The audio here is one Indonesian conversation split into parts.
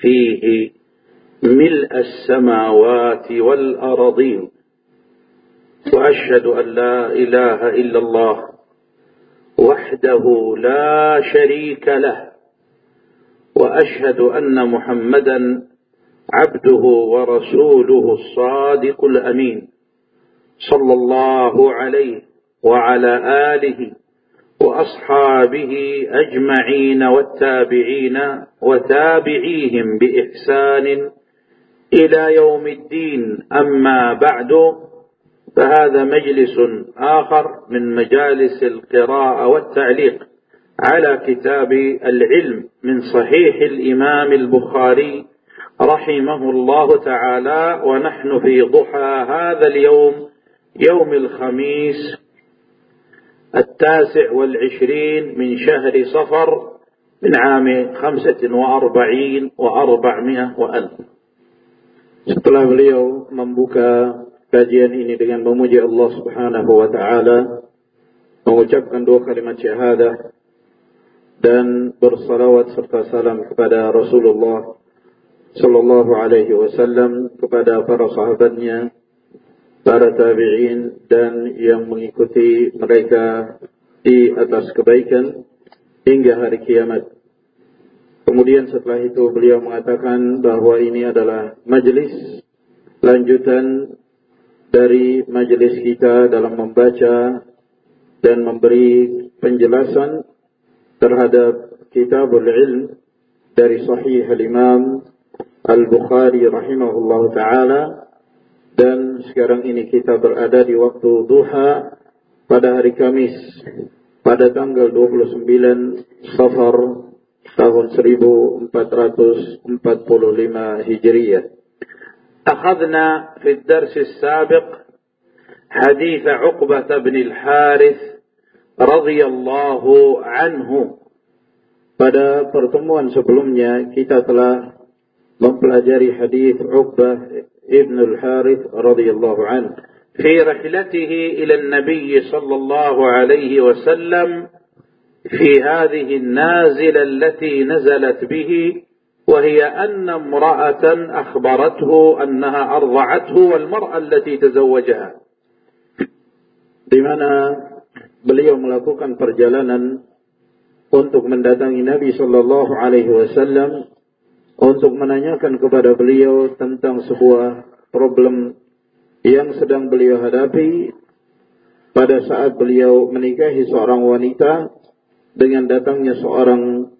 فيه ملء السماوات والأرضين وأشهد أن لا إله إلا الله وحده لا شريك له. وأشهد أن محمدا عبده ورسوله الصادق الأمين صلى الله عليه وعلى آله وأصحابه أجمعين والتابعين وتابعيهم بإحسان إلى يوم الدين. أما بعد فهذا مجلس آخر من مجالس القراءة والتعليق على كتاب العلم من صحيح الإمام البخاري رحمه الله تعالى. ونحن في ضحى هذا اليوم يوم الخميس. التاسع والعشرين من شهر صفر من عام خمسة وأربعين وأربعمائة وألف Setelah beliau membuka kajian ini dengan memuji Allah Subhanahu wa taala, mengucapkan dua kalimat syahadah dan bersalawat serta salam kepada Rasulullah sallallahu alaihi wasallam kepada para sahabatnya, para tabi'in dan yang mengikuti mereka di atas kebaikan hingga hari kiamat. Kemudian setelah itu beliau mengatakan bahwa ini adalah majelis lanjutan dari majelis kita dalam membaca dan memberi penjelasan terhadap kitabul ilm dari sahih al-imam al-Bukhari rahimahullah ta'ala dan sekarang ini kita berada di waktu duha pada hari Kamis pada tanggal 29 Safar tahun 1445 Hijriah أخذنا في الدرس السابق حديث عقبة بن الحارث رضي الله عنه Pada pertemuan sebelumnya kita telah mempelajari hadis Uqbah ابن الحارث رضي الله عنه. في رحلته إلى النبي صلى الله عليه وسلم في هذه النازلة التي نزلت به وهي أن امرأة أخبرته أنها أرضعته والمرأة التي تزوجها. dimana beliau melakukan perjalanan untuk mendatangi Nabi sallallahu alaihi wasallam untuk menanyakan kepada beliau tentang sebuah problem yang sedang beliau hadapi pada saat beliau menikahi seorang wanita dengan datangnya seorang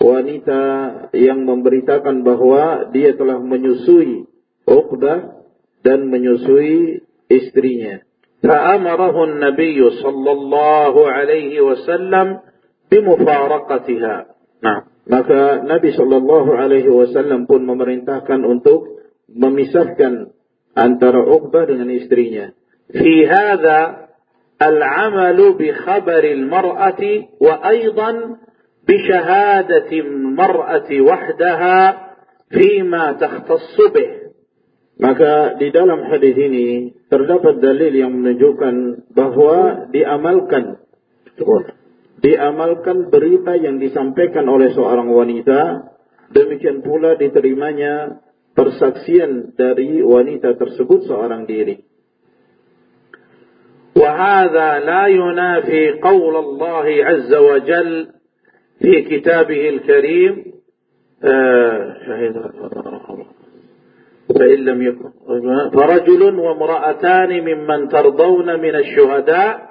wanita yang memberitakan bahwa dia telah menyusui Uqbah dan menyusui istrinya. فأمره النبي صلى الله عليه وسلم بمفارقتها. Nah, maka Nabi Shallallahu Alaihi Wasallam pun memerintahkan untuk memisahkan antara Uqbah dengan istrinya. Fi hadha العمل بخبر المرأة khabaril بشهادة wa وحدها فيما تختص به. Maka di dalam hadis ini terdapat dalil yang menunjukkan bahwa diamalkan diamalkan berita yang disampaikan oleh seorang wanita demikian pula diterimanya persaksian dari wanita tersebut seorang diri. وهذا لا ينافي قول الله عز وجل في كتابه الكريم شهد فإن لم يكن فرجل وامرأتان ممن ترضون من الشهداء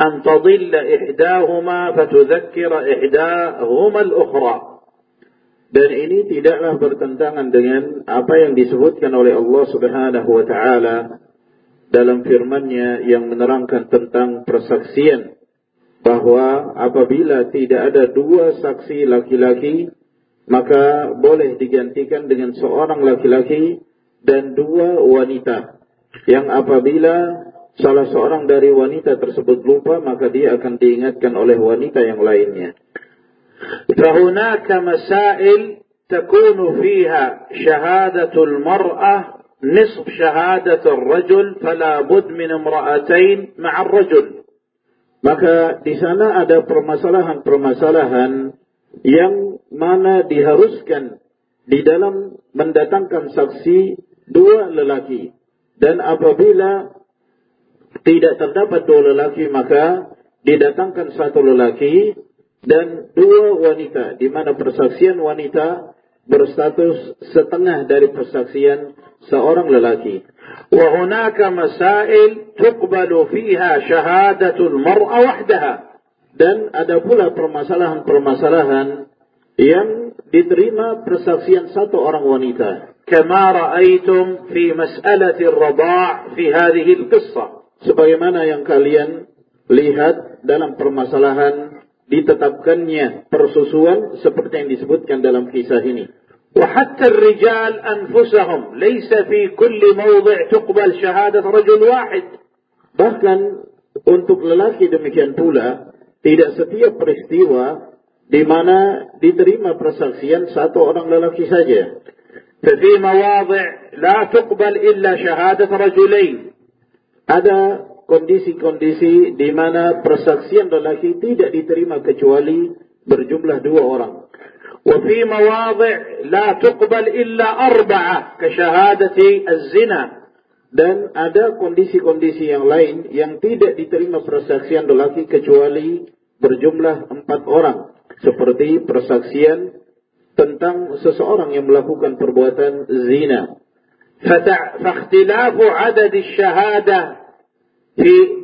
أن تضل إحداهما فتذكر إحداهما الأخرى Dan ini tidaklah bertentangan dengan apa yang disebutkan oleh Allah Subhanahu wa taala dalam firman-Nya yang menerangkan tentang persaksian bahwa apabila tidak ada dua saksi laki-laki maka boleh digantikan dengan seorang laki-laki dan dua wanita yang apabila salah seorang dari wanita tersebut lupa maka dia akan diingatkan oleh wanita yang lainnya. فهناك مسائل تكون فيها شهادة المرأة نصف شهادة الرجل فلا بد من امرأتين مع الرجل Maka di sana ada permasalahan-permasalahan yang mana diharuskan di dalam mendatangkan saksi dua lelaki. Dan apabila tidak terdapat dua lelaki maka didatangkan satu lelaki dan dua wanita di mana persaksian wanita berstatus setengah dari persaksian seorang lelaki. Wa hunaka masail tuqbalu fiha syahadatul mar'a wahdaha. Dan ada pula permasalahan-permasalahan yang diterima persaksian satu orang wanita. Kama ra'aitum fi mas'alati ar-radha' fi hadhihi al-qissah Sebagaimana yang kalian lihat dalam permasalahan ditetapkannya persusuan seperti yang disebutkan dalam kisah ini. وحتى الرجال أنفسهم ليس في كل موضع تقبل شهادة رجل واحد bahkan untuk lelaki demikian pula tidak setiap peristiwa di mana diterima persaksian satu orang lelaki saja ففي مواضع لا تقبل إلا شهادة رجلين ada kondisi-kondisi di mana persaksian lelaki tidak diterima kecuali berjumlah dua orang وفي مواضع لا تقبل إلا أربعة كشهادة الزنا dan ada kondisi-kondisi yang lain yang tidak diterima persaksian lelaki kecuali berjumlah empat orang seperti persaksian tentang seseorang yang melakukan perbuatan zina. فاختلاف عدد الشهادة في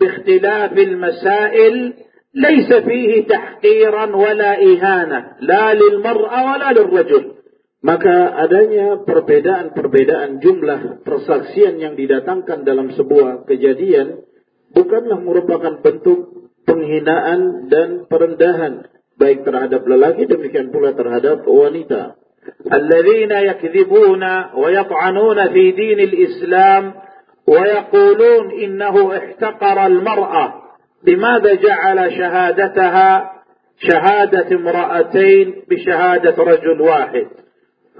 باختلاف المسائل ليس فيه تحقيرا ولا إهانة لا للمرأة ولا للرجل maka adanya perbedaan-perbedaan jumlah persaksian yang didatangkan dalam sebuah kejadian bukanlah merupakan bentuk penghinaan dan perendahan baik terhadap lelaki demikian pula terhadap wanita. الذين يكذبون ويطعنون في دين الإسلام ويقولون إنه احتقر المرأة لماذا جعل شهادتها شهادة امرأتين بشهادة رجل واحد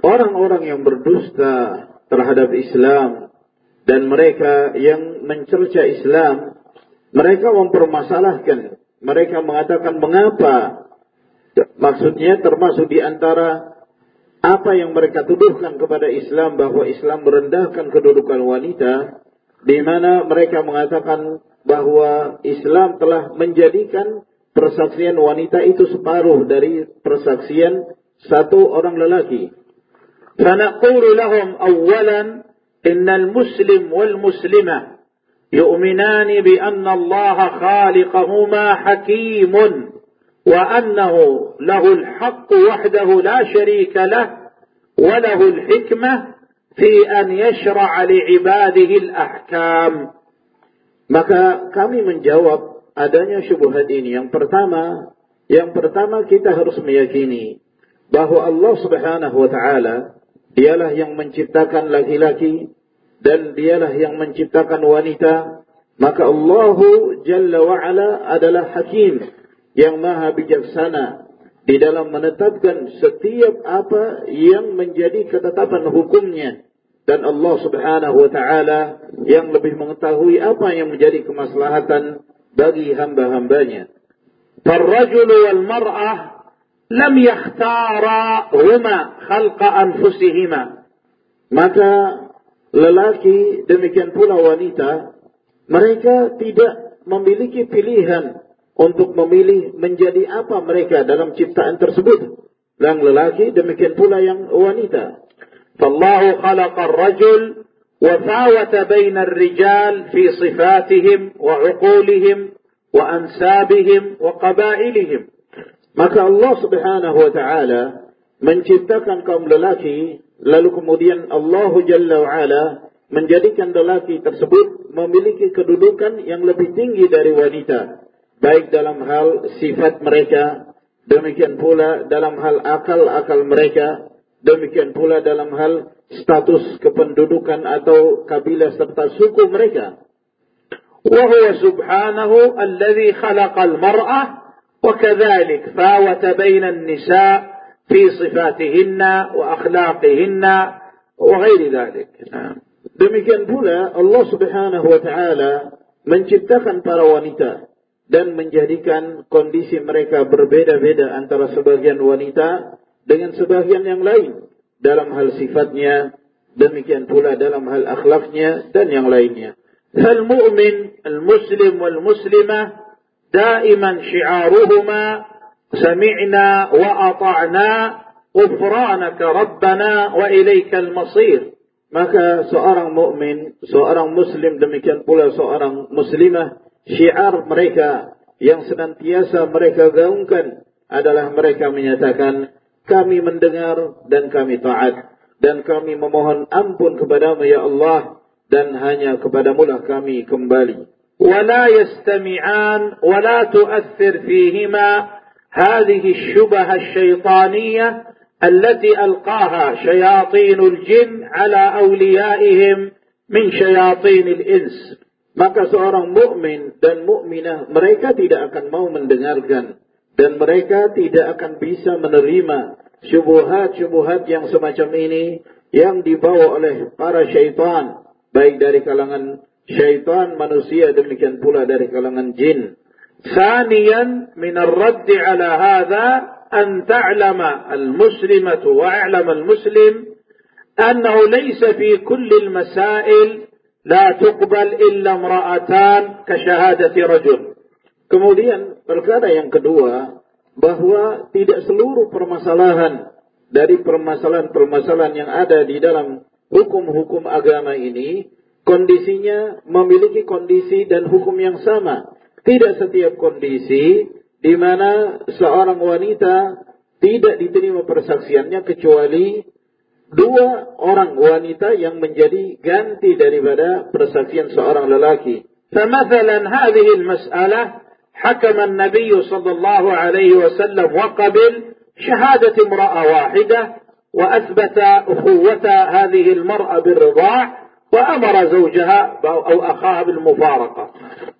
Orang-orang yang berdusta terhadap Islam dan mereka yang mencerca Islam, mereka mempermasalahkan, mereka mengatakan mengapa maksudnya termasuk di antara apa yang mereka tuduhkan kepada Islam bahwa Islam merendahkan kedudukan wanita di mana mereka mengatakan bahwa Islam telah menjadikan persaksian wanita itu separuh dari persaksian satu orang lelaki. فنقول لهم أولا إن المسلم والمسلمة يؤمنان بأن الله خالقهما حكيم وأنه له الحق وحده لا شريك له وله الحكمة fi an yashra' li ibadihi al-ahkam. Maka kami menjawab adanya syubhat ini. Yang pertama, yang pertama kita harus meyakini bahwa Allah Subhanahu wa taala dialah yang menciptakan laki-laki dan dialah yang menciptakan wanita. Maka Allah Jalla wa Ala adalah hakim yang maha bijaksana di dalam menetapkan setiap apa yang menjadi ketetapan hukumnya dan Allah Subhanahu wa taala yang lebih mengetahui apa yang menjadi kemaslahatan bagi hamba-hambanya. Farrajulu wal mar'ah lam yakhtara huma khalqa anfusihima. Maka lelaki demikian pula wanita mereka tidak memiliki pilihan untuk memilih menjadi apa mereka dalam ciptaan tersebut. Yang lelaki demikian pula yang wanita. فالله خلق الرجل وفاوت بين الرجال في صفاتهم وعقولهم وأنسابهم وقبائلهم Maka Allah subhanahu wa ta'ala menciptakan kaum lelaki, lalu kemudian Allah Jalla wa ala menjadikan lelaki tersebut memiliki kedudukan yang lebih tinggi dari wanita. Baik dalam hal sifat mereka, demikian pula dalam hal akal-akal mereka, Demikian pula dalam hal status kependudukan atau kabilah serta suku mereka. وهو سبحانه الذي خلق المرأة وكذلك فاوت بين النساء في صفاتهن وأخلاقهن وغير ذلك Demikian pula Allah subhanahu wa ta'ala menciptakan para wanita dan menjadikan kondisi mereka berbeda-beda antara sebagian wanita dengan sebagian yang lain dalam hal sifatnya, demikian pula dalam hal akhlaknya dan yang lainnya. Hal mu'min, al-muslim wal muslimah daiman syi'aruhuma sami'na wa ata'na ufranaka rabbana wa ilaikal masir. Maka seorang mukmin, seorang muslim demikian pula seorang muslimah, syiar mereka yang senantiasa mereka gaungkan adalah mereka menyatakan kami mendengar dan kami taat dan kami memohon ampun kepadamu ya Allah dan hanya kepadamu lah kami kembali. ولا يستمعان ولا تؤثر فيهما هذه الشبه الشيطانية التي ألقاها شياطين الجن على أوليائهم من شياطين الإنس maka seorang mukmin dan mukminah mereka tidak akan mau mendengarkan dan mereka tidak akan bisa menerima syubhat-syubhat yang semacam ini yang dibawa oleh para syaitan baik dari kalangan syaitan manusia demikian pula dari kalangan jin. ثانيا من الرد على هذا أن تعلم المسلمة وأعلم المسلم أنه ليس في كل المسائل لا تقبل إلا امرأتان كشهادة رجل Kemudian perkara yang kedua bahwa tidak seluruh permasalahan dari permasalahan-permasalahan yang ada di dalam hukum-hukum agama ini kondisinya memiliki kondisi dan hukum yang sama. Tidak setiap kondisi di mana seorang wanita tidak diterima persaksiannya kecuali dua orang wanita yang menjadi ganti daripada persaksian seorang lelaki. فمثلا هذه المسألة حكم النبي صلى الله عليه وسلم وقبل شهادة امرأة واحدة وأثبت أخوة هذه المرأة بالرضاع وأمر زوجها أو أخاها بالمفارقة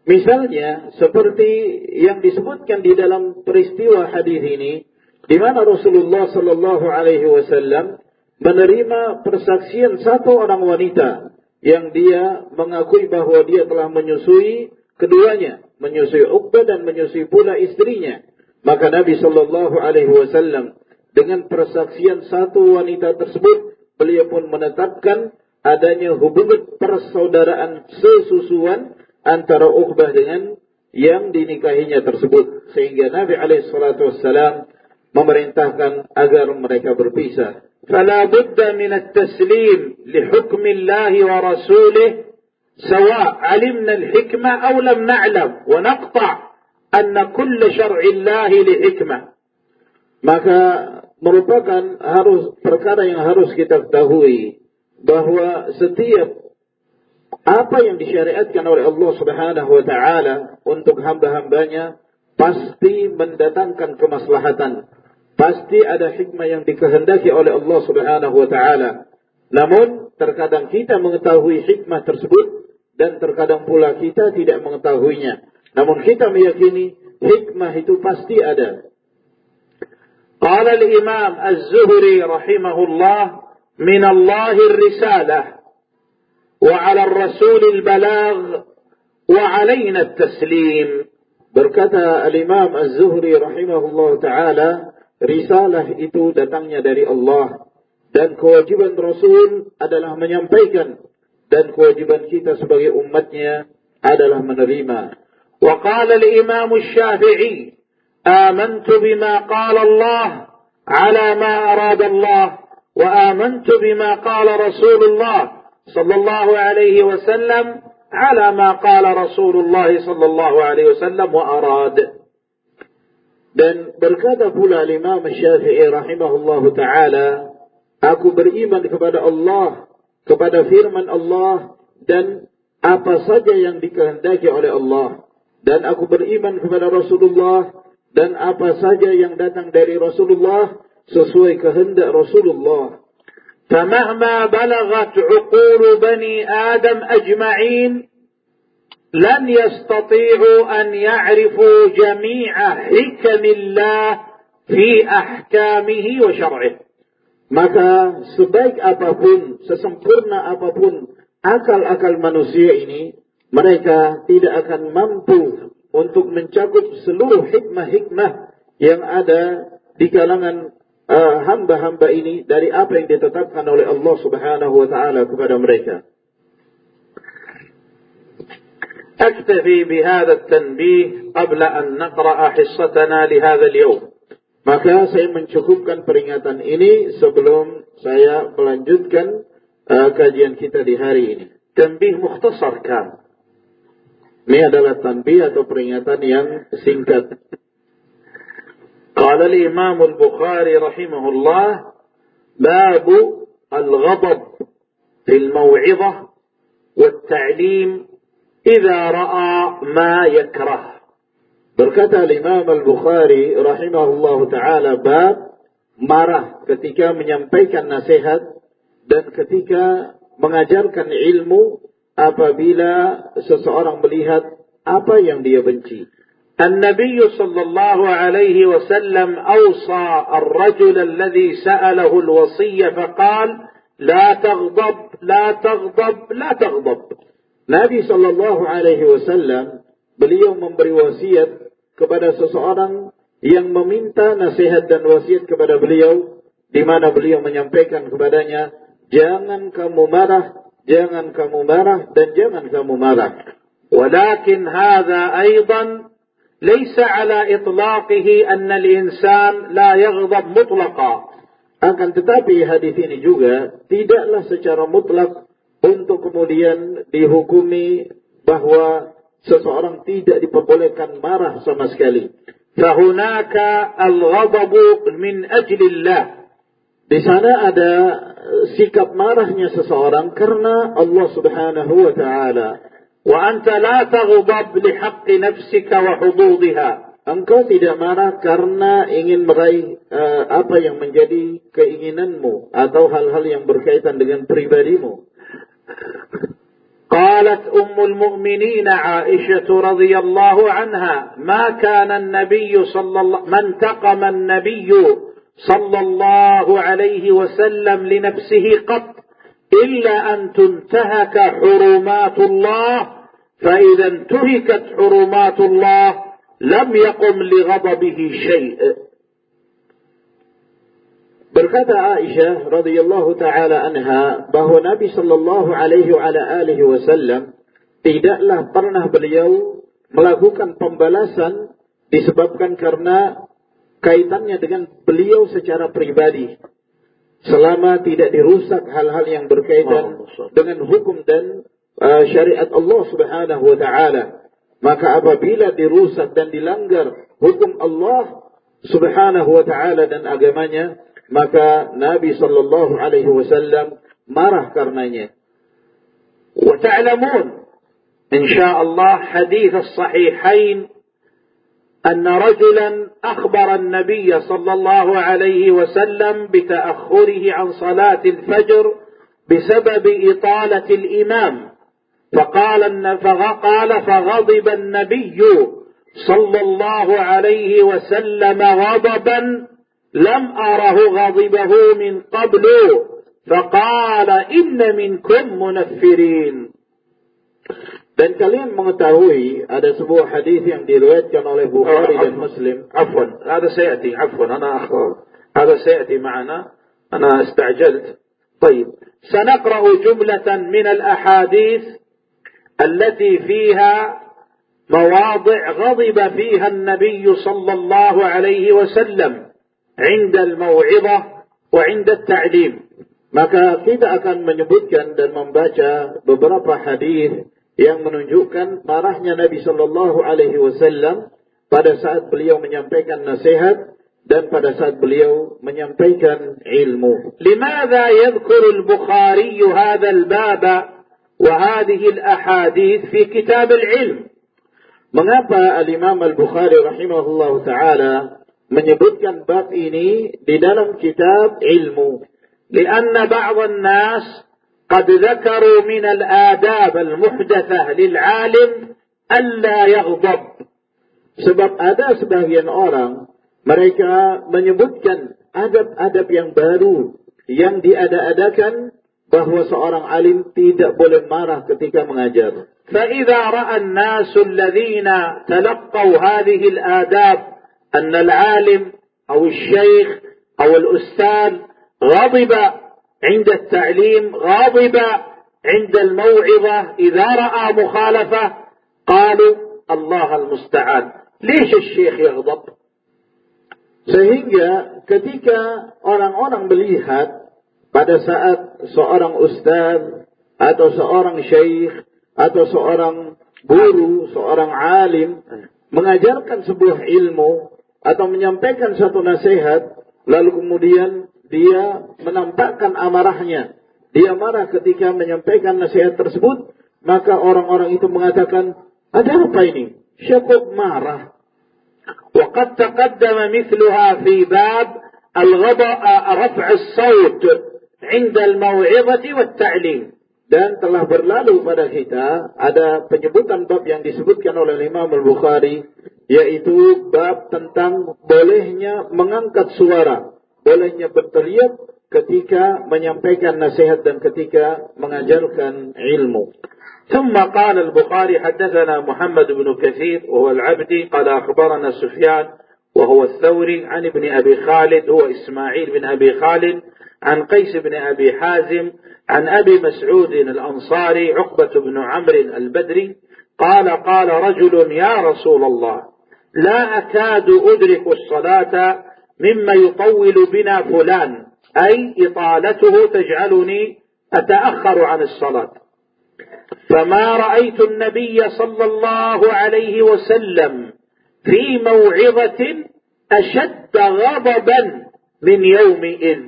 Misalnya seperti yang disebutkan di dalam peristiwa hadis ini, di mana Rasulullah Sallallahu Alaihi Wasallam menerima persaksian satu orang wanita yang dia mengakui bahwa dia telah menyusui keduanya, menyusui Uqbah dan menyusui pula istrinya. Maka Nabi Sallallahu Alaihi Wasallam dengan persaksian satu wanita tersebut, beliau pun menetapkan adanya hubungan persaudaraan sesusuan antara Uqbah dengan yang dinikahinya tersebut sehingga Nabi alaihi salatu wassalam memerintahkan agar mereka berpisah. فلا بد من التسليم لحكم الله ورسوله سواء علمنا الحكمة أو لم نعلم ونقطع أن كل شرع الله لحكمة maka merupakan harus perkara yang harus kita ketahui bahwa setiap apa yang disyariatkan oleh Allah Subhanahu wa taala untuk hamba-hambanya pasti mendatangkan kemaslahatan. Pasti ada hikmah yang dikehendaki oleh Allah Subhanahu wa taala. Namun terkadang kita mengetahui hikmah tersebut dan terkadang pula kita tidak mengetahuinya. Namun kita meyakini hikmah itu pasti ada. Qala al-Imam Az-Zuhri rahimahullah min Allah risalah wa 'ala ar-rasul al-balagh wa 'alaina at-taslim. Berkata al-Imam Az-Zuhri rahimahullah taala, risalah itu datangnya dari Allah dan kewajiban Rasul adalah menyampaikan Dan kewajiban kita sebagai umatnya adalah menerima. وقال الإمام الشافعي آمنت بما قال الله على ما أراد الله وآمنت بما قال رسول الله صلى الله عليه وسلم على ما قال رسول الله صلى الله عليه وسلم وأراد Dan berkata pula Imam Syafi'i rahimahullah ta'ala, Aku beriman kepada Allah, kepada firman Allah, dan apa saja yang dikehendaki oleh Allah. Dan aku beriman kepada Rasulullah, dan apa saja yang datang dari Rasulullah, sesuai kehendak Rasulullah. فمهما بلغت عقول بني آدم أجمعين لن يستطيعوا أن يعرفوا جميع حكم الله في أحكامه وشرعه Maka sebaik apapun, sesempurna apapun akal-akal manusia ini, mereka tidak akan mampu untuk mencakup seluruh hikmah-hikmah yang ada di kalangan uh, hamba-hamba ini dari apa yang ditetapkan oleh Allah Subhanahu wa taala kepada mereka. أكتفي بهذا التنبيه قبل أن نقرأ حصتنا لهذا اليوم. maka saya mencukupkan peringatan ini sebelum saya melanjutkan uh, kajian kita di hari ini. Tanbih mukhtasarkan. Ini adalah tanbih atau peringatan yang singkat. Qala al-Imam al-Bukhari rahimahullah bab al-ghadab fil maw'izah wa at-ta'lim idza ra'a ma yakrah. Berkata Imam Al-Bukhari rahimahullahu taala bab marah ketika menyampaikan nasihat dan ketika mengajarkan ilmu apabila seseorang melihat apa yang dia benci. النبي صلى الله عليه وسلم أوصى الرجل الذي سأله الوصية فقال لا تغضب لا تغضب لا تغضب Nabi sallallahu alaihi wasallam beliau memberi wasiat kepada seseorang yang meminta nasihat dan wasiat kepada beliau di mana beliau menyampaikan kepadanya jangan kamu marah jangan kamu marah dan jangan kamu marah. Walakin hadha aydan, laysa ala itlaqihi anna al-insan la yaghdab mutlaqa. Akan tetapi hadis ini juga tidaklah secara mutlak untuk kemudian dihukumi bahwa seseorang tidak diperbolehkan marah sama sekali. Fahunaka al-ghadabu min ajlillah. Di sana ada eh, sikap marahnya seseorang karena Allah Subhanahu wa taala. Wa anta la taghdab li haqqi nafsika wa hududha. Engkau tidak marah karena ingin meraih uh, apa yang menjadi keinginanmu atau hal-hal yang berkaitan dengan pribadimu. قالت أم المؤمنين عائشة رضي الله عنها ما كان النبي صلى الله ما انتقم النبي صلى الله عليه وسلم لنفسه قط إلا أن تنتهك حرمات الله فإذا انتهكت حرمات الله لم يقم لغضبه شيء. Berkata Aisyah radhiyallahu taala anha bahwa Nabi sallallahu alaihi wa ala alihi wasallam tidaklah pernah beliau melakukan pembalasan disebabkan karena kaitannya dengan beliau secara pribadi selama tidak dirusak hal-hal yang berkaitan dengan hukum dan uh, syariat Allah Subhanahu wa taala. Maka apabila dirusak dan dilanggar hukum Allah Subhanahu wa taala dan agamanya maka Nabi sallallahu alaihi wasallam marah karenanya. وتعلمون إن شاء الله حديث الصحيحين أن رجلا أخبر النبي صلى الله عليه وسلم بتأخره عن صلاة الفجر بسبب إطالة الإمام فقال فقال فغضب النبي صلى الله عليه وسلم غضبا لم أره غضبه من قبل فقال إن منكم منفرين. Dan kalian mengetahui ada sebuah hadis yang diriwayatkan oleh Bukhari dan Muslim. عفوا هذا سيأتي عفوا أنا أخطأ هذا سيأتي معنا أنا استعجلت طيب سنقرأ جملة من الأحاديث التي فيها مواضع غضب فيها النبي صلى الله عليه وسلم عند الموعظة وعند التعليم Maka kita akan menyebutkan dan membaca beberapa hadis yang menunjukkan marahnya Nabi Shallallahu Alaihi Wasallam pada saat beliau menyampaikan nasihat dan pada saat beliau menyampaikan ilmu. لماذا يذكر البخاري هذا الباب وهذه الأحاديث في كتاب العلم Mengapa Al-Imam Al-Bukhari rahimahullah ta'ala menyebutkan bab ini di dalam kitab ilmu? لأن بعض الناس قد ذكروا من الآداب المحدثة للعالم ألا يغضب Sebab ada sebagian orang mereka menyebutkan adab-adab yang baru yang diada-adakan bahwa seorang alim tidak boleh marah ketika mengajar. فإذا رأى الناس الذين تلقوا هذه الآداب أن العالم أو الشيخ أو الأستاذ غضب عند التعليم غاضب عند الموعظة إذا رأى مخالفة قالوا الله المستعان ليش الشيخ يغضب sehingga ketika orang-orang melihat pada saat seorang ustaz atau seorang syekh atau seorang guru, seorang alim mengajarkan sebuah ilmu atau menyampaikan satu nasihat lalu kemudian dia menampakkan amarahnya. Dia marah ketika menyampaikan nasihat tersebut, maka orang-orang itu mengatakan, ada apa ini? Siapa marah? وقد تقدم مثلها في باب الغضاء رفع الصوت عند الموعظة والتعليم dan telah berlalu pada kita ada penyebutan bab yang disebutkan oleh Imam Al-Bukhari yaitu bab tentang bolehnya mengangkat suara bolehnya berteriak ketika menyampaikan nasihat dan ketika mengajarkan ilmu. ثم قال البخاري حدثنا محمد بن كثير وهو العبدي قال أخبرنا سفيان وهو الثوري عن ابن أبي خالد هو إسماعيل بن أبي خالد عن قيس بن أبي حازم عن أبي مسعود الأنصاري عقبة بن عمرو البدري قال قال رجل يا رسول الله لا أكاد أدرك الصلاة مما يطول بنا فلان أي إطالته تجعلني أتأخر عن الصلاة. فما رأيت النبي صلى الله عليه وسلم في موعظة أشد غضبا من يومئذ.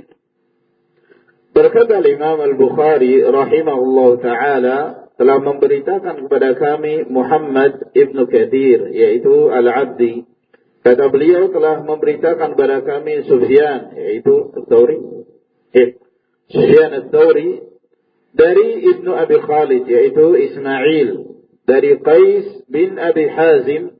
Berkata Imam Al-Bukhari rahimahullah ta'ala telah memberitakan kepada kami Muhammad Ibn Kathir yaitu Al-Abdi Kata beliau telah memberitakan kepada kami Sufyan, yaitu Al-Thawri. Eh, Sufyan Al-Thawri dari Ibnu Abi Khalid, yaitu Ismail. Dari Qais bin Abi Hazim.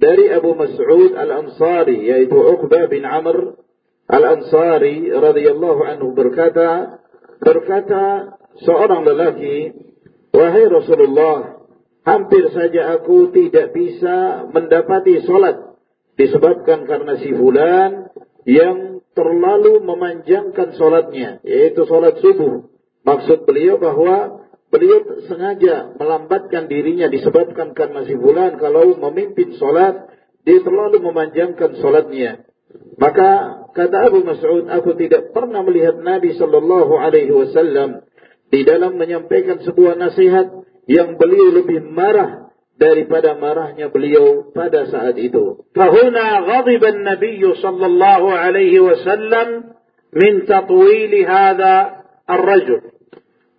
Dari Abu Mas'ud Al-Ansari, yaitu Uqbah bin Amr Al-Ansari radhiyallahu anhu berkata, berkata seorang lelaki, Wahai Rasulullah, hampir saja aku tidak bisa mendapati solat disebabkan karena si fulan yang terlalu memanjangkan solatnya, yaitu solat subuh. Maksud beliau bahwa beliau sengaja melambatkan dirinya disebabkan karena si fulan kalau memimpin solat, dia terlalu memanjangkan solatnya. Maka kata Abu Mas'ud, aku tidak pernah melihat Nabi Shallallahu Alaihi Wasallam di dalam menyampaikan sebuah nasihat yang beliau lebih marah daripada marahnya beliau pada saat itu. Fahuna ghadiba an-nabiy sallallahu alaihi wasallam min tatwil hadha ar-rajul.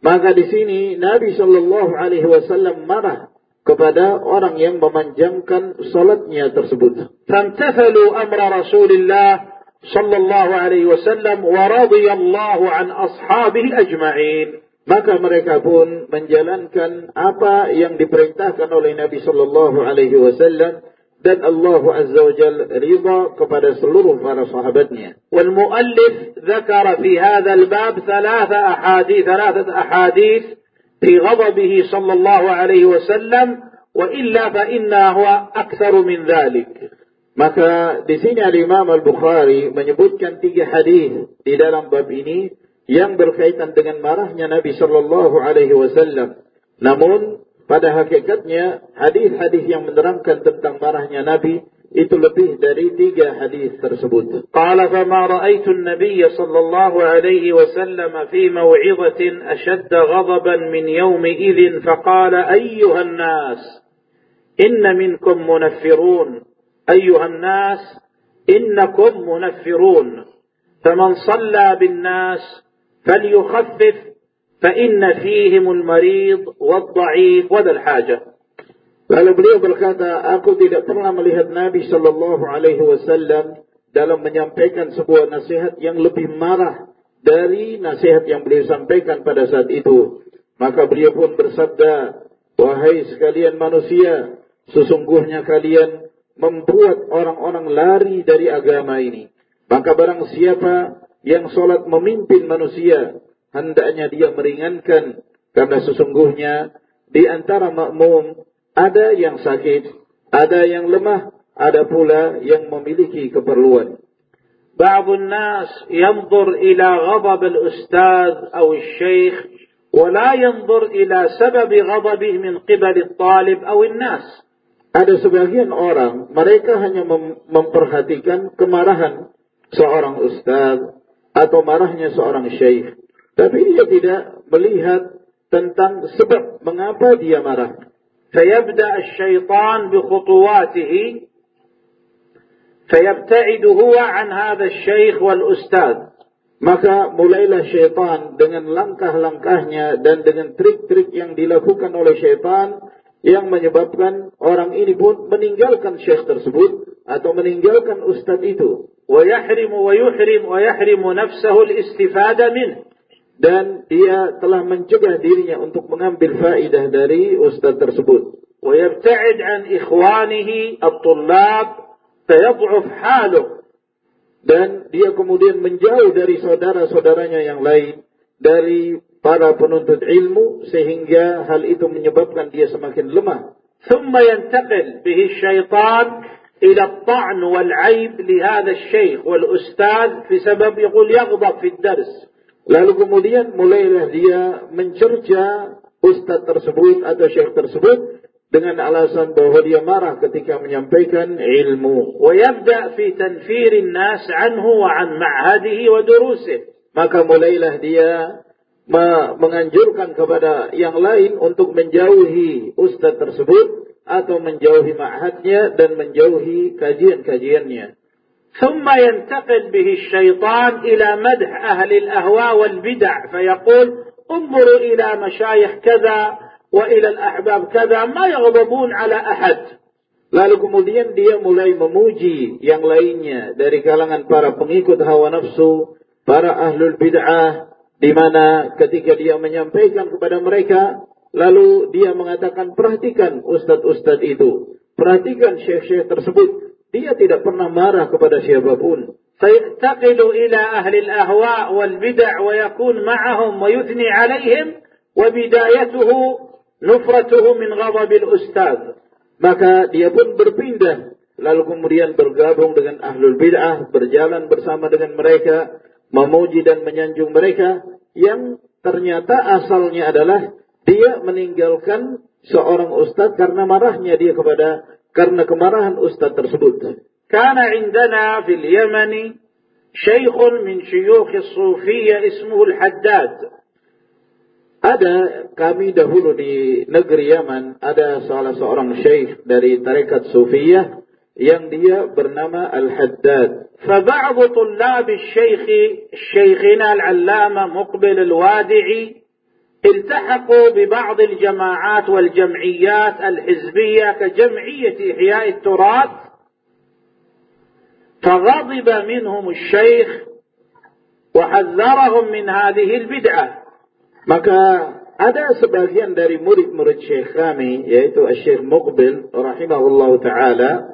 Maka di sini Nabi sallallahu alaihi wasallam marah kepada orang yang memanjangkan salatnya tersebut. Famtathalu amra Rasulillah sallallahu alaihi wasallam wa radiyallahu an ashabihi ajma'in. Maka mereka pun menjalankan apa yang diperintahkan oleh Nabi sallallahu alaihi wasallam dan Allah Azza wa Jal ridha kepada seluruh para sahabatnya. Wal muallif dzakara fi hadha al-bab thalatha ahadith thalathat ahadith fi ghadabihi sallallahu alaihi wasallam wa illa fa inna huwa aktsaru min dhalik. Maka di sini Al Imam Al Bukhari menyebutkan tiga hadis di dalam bab ini yang berkaitan dengan marahnya Nabi Shallallahu Alaihi Wasallam. Namun pada hakikatnya hadis-hadis yang menerangkan tentang marahnya Nabi itu lebih dari tiga hadis tersebut. Qala fama ra'aitu an-nabiy sallallahu alaihi wasallam fi maw'izatin ashadda ghadaban min yawmi idhin faqala ayyuha an-nas inna minkum munaffirun ayyuha an-nas innakum munaffirun faman shalla bin-nas فليخفف فإن فيهم المريض والضعيف وذا الحاجة Lalu beliau berkata, aku tidak pernah melihat Nabi Shallallahu Alaihi Wasallam dalam menyampaikan sebuah nasihat yang lebih marah dari nasihat yang beliau sampaikan pada saat itu. Maka beliau pun bersabda, wahai sekalian manusia, sesungguhnya kalian membuat orang-orang lari dari agama ini. Maka barang siapa yang sholat memimpin manusia, hendaknya dia meringankan, karena sesungguhnya di antara makmum ada yang sakit, ada yang lemah, ada pula yang memiliki keperluan. بعض الناس ينظر إلى غضب الأستاذ أو الشيخ ولا ينظر إلى سبب غضبه من قبل الطالب أو الناس Ada sebagian orang, mereka hanya mem memperhatikan kemarahan seorang ustaz atau marahnya seorang syekh. Tapi dia tidak melihat tentang sebab mengapa dia marah. فيبدأ الشيطان بخطواته فيبتعد هو عن هذا الشيخ والأستاذ Maka mulailah syaitan dengan langkah-langkahnya dan dengan trik-trik yang dilakukan oleh syaitan yang menyebabkan orang ini pun meninggalkan syekh tersebut atau meninggalkan ustaz itu. ويحرم ويحرم ويحرم نفسه الاستفادة منه dan dia telah mencegah dirinya untuk mengambil faidah dari ustaz tersebut. ويبتعد عن إخوانه الطلاب فيضعف حاله dan dia kemudian menjauh dari saudara-saudaranya yang lain dari para penuntut ilmu sehingga hal itu menyebabkan dia semakin lemah. ثم ينتقل به الشيطان إلى الطعن والعيب لهذا الشيخ والأستاذ في سبب يقول يغضب في الدرس Lalu kemudian mulailah dia mencerca ustaz tersebut atau syekh tersebut dengan alasan bahwa dia marah ketika menyampaikan ilmu. ويبدأ في تنفير الناس عنه وعن معهده ودروسه Maka mulailah dia me- menganjurkan kepada yang lain untuk menjauhi ustaz tersebut atau menjauhi ma'hadnya dan menjauhi kajian-kajiannya. ثم ينتقل به الشيطان إلى مدح أهل الأهواء والبدع فيقول انظروا إلى مشايخ كذا وإلى الأحباب كذا ما يغضبون على أحد Lalu kemudian dia mulai memuji yang lainnya dari kalangan para pengikut hawa nafsu, para ahlul bid'ah, di mana ketika dia menyampaikan kepada mereka, lalu dia mengatakan perhatikan ustadz-ustadz itu, perhatikan syekh-syekh tersebut, dia tidak pernah marah kepada siapapun. فينتقل إلى أهل الأهواء والبدع ويكون معهم ويثني عليهم وبدايته نفرته من غضب الأستاذ Maka dia pun berpindah, lalu kemudian bergabung dengan ahlul bid'ah, berjalan bersama dengan mereka, memuji dan menyanjung mereka, yang ternyata asalnya adalah dia meninggalkan seorang ustadz karena marahnya dia kepada karena kemarahan ustadz tersebut. كان عندنا في اليمن شيخ من شيوخ الصوفية اسمه الحداد Ada kami dahulu di negeri Yaman ada salah seorang syekh dari tarekat Sufiyah yang dia bernama Al-Haddad. فبعض طلاب الشيخ شيخنا العلامة مقبل الوادعي التحقوا ببعض الجماعات والجمعيات الحزبية كجمعية إحياء التراث فغضب منهم الشيخ وحذرهم من هذه البدعة. مكا أدا سباكين داري مريد مريد شيخ خامي يأتو الشيخ مقبل رحمه الله تعالى.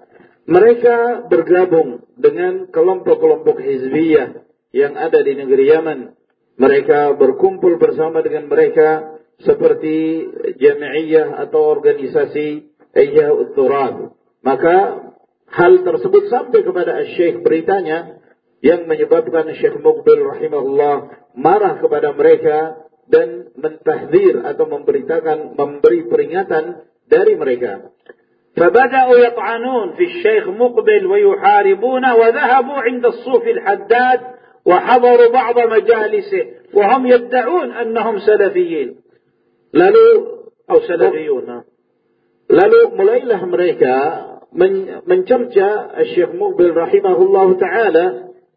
مريكا برقابهم dengan كلمبو كلمبو حزبية yang ada di negeri Yaman Mereka berkumpul bersama dengan mereka seperti jami'iyah atau organisasi Ihya Utturab. Maka hal tersebut sampai kepada Syekh beritanya yang menyebabkan Syekh Muqbil rahimahullah marah kepada mereka dan mentahdir atau memberitakan memberi peringatan dari mereka. فبدأوا يطعنون في الشيخ مقبل ويحاربونه وذهبوا عند الصوفي الحداد وحضروا بعض مجالسه وهم يدعون أنهم سلفيين Lalu أو سلفيون lalu mulailah mereka men mencerca Syekh Muqbil rahimahullah taala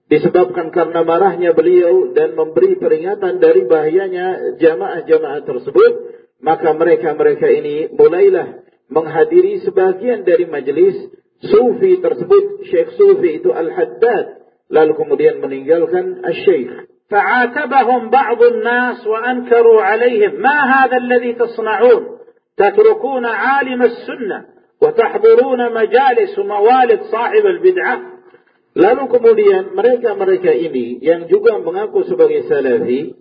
disebabkan karena marahnya beliau dan memberi peringatan dari bahayanya jamaah-jamaah tersebut, maka mereka-mereka ini mulailah menghadiri sebagian dari majelis sufi tersebut, Syekh Sufi itu Al-Haddad, lalu kemudian meninggalkan Al-Syekh. فعاتبهم بعض الناس وأنكروا عليهم ما هذا الذي تصنعون تتركون عالم السنة وتحضرون مجالس وموالد صاحب البدعة Lalu kemudian mereka-mereka ini yang juga mengaku sebagai salafi,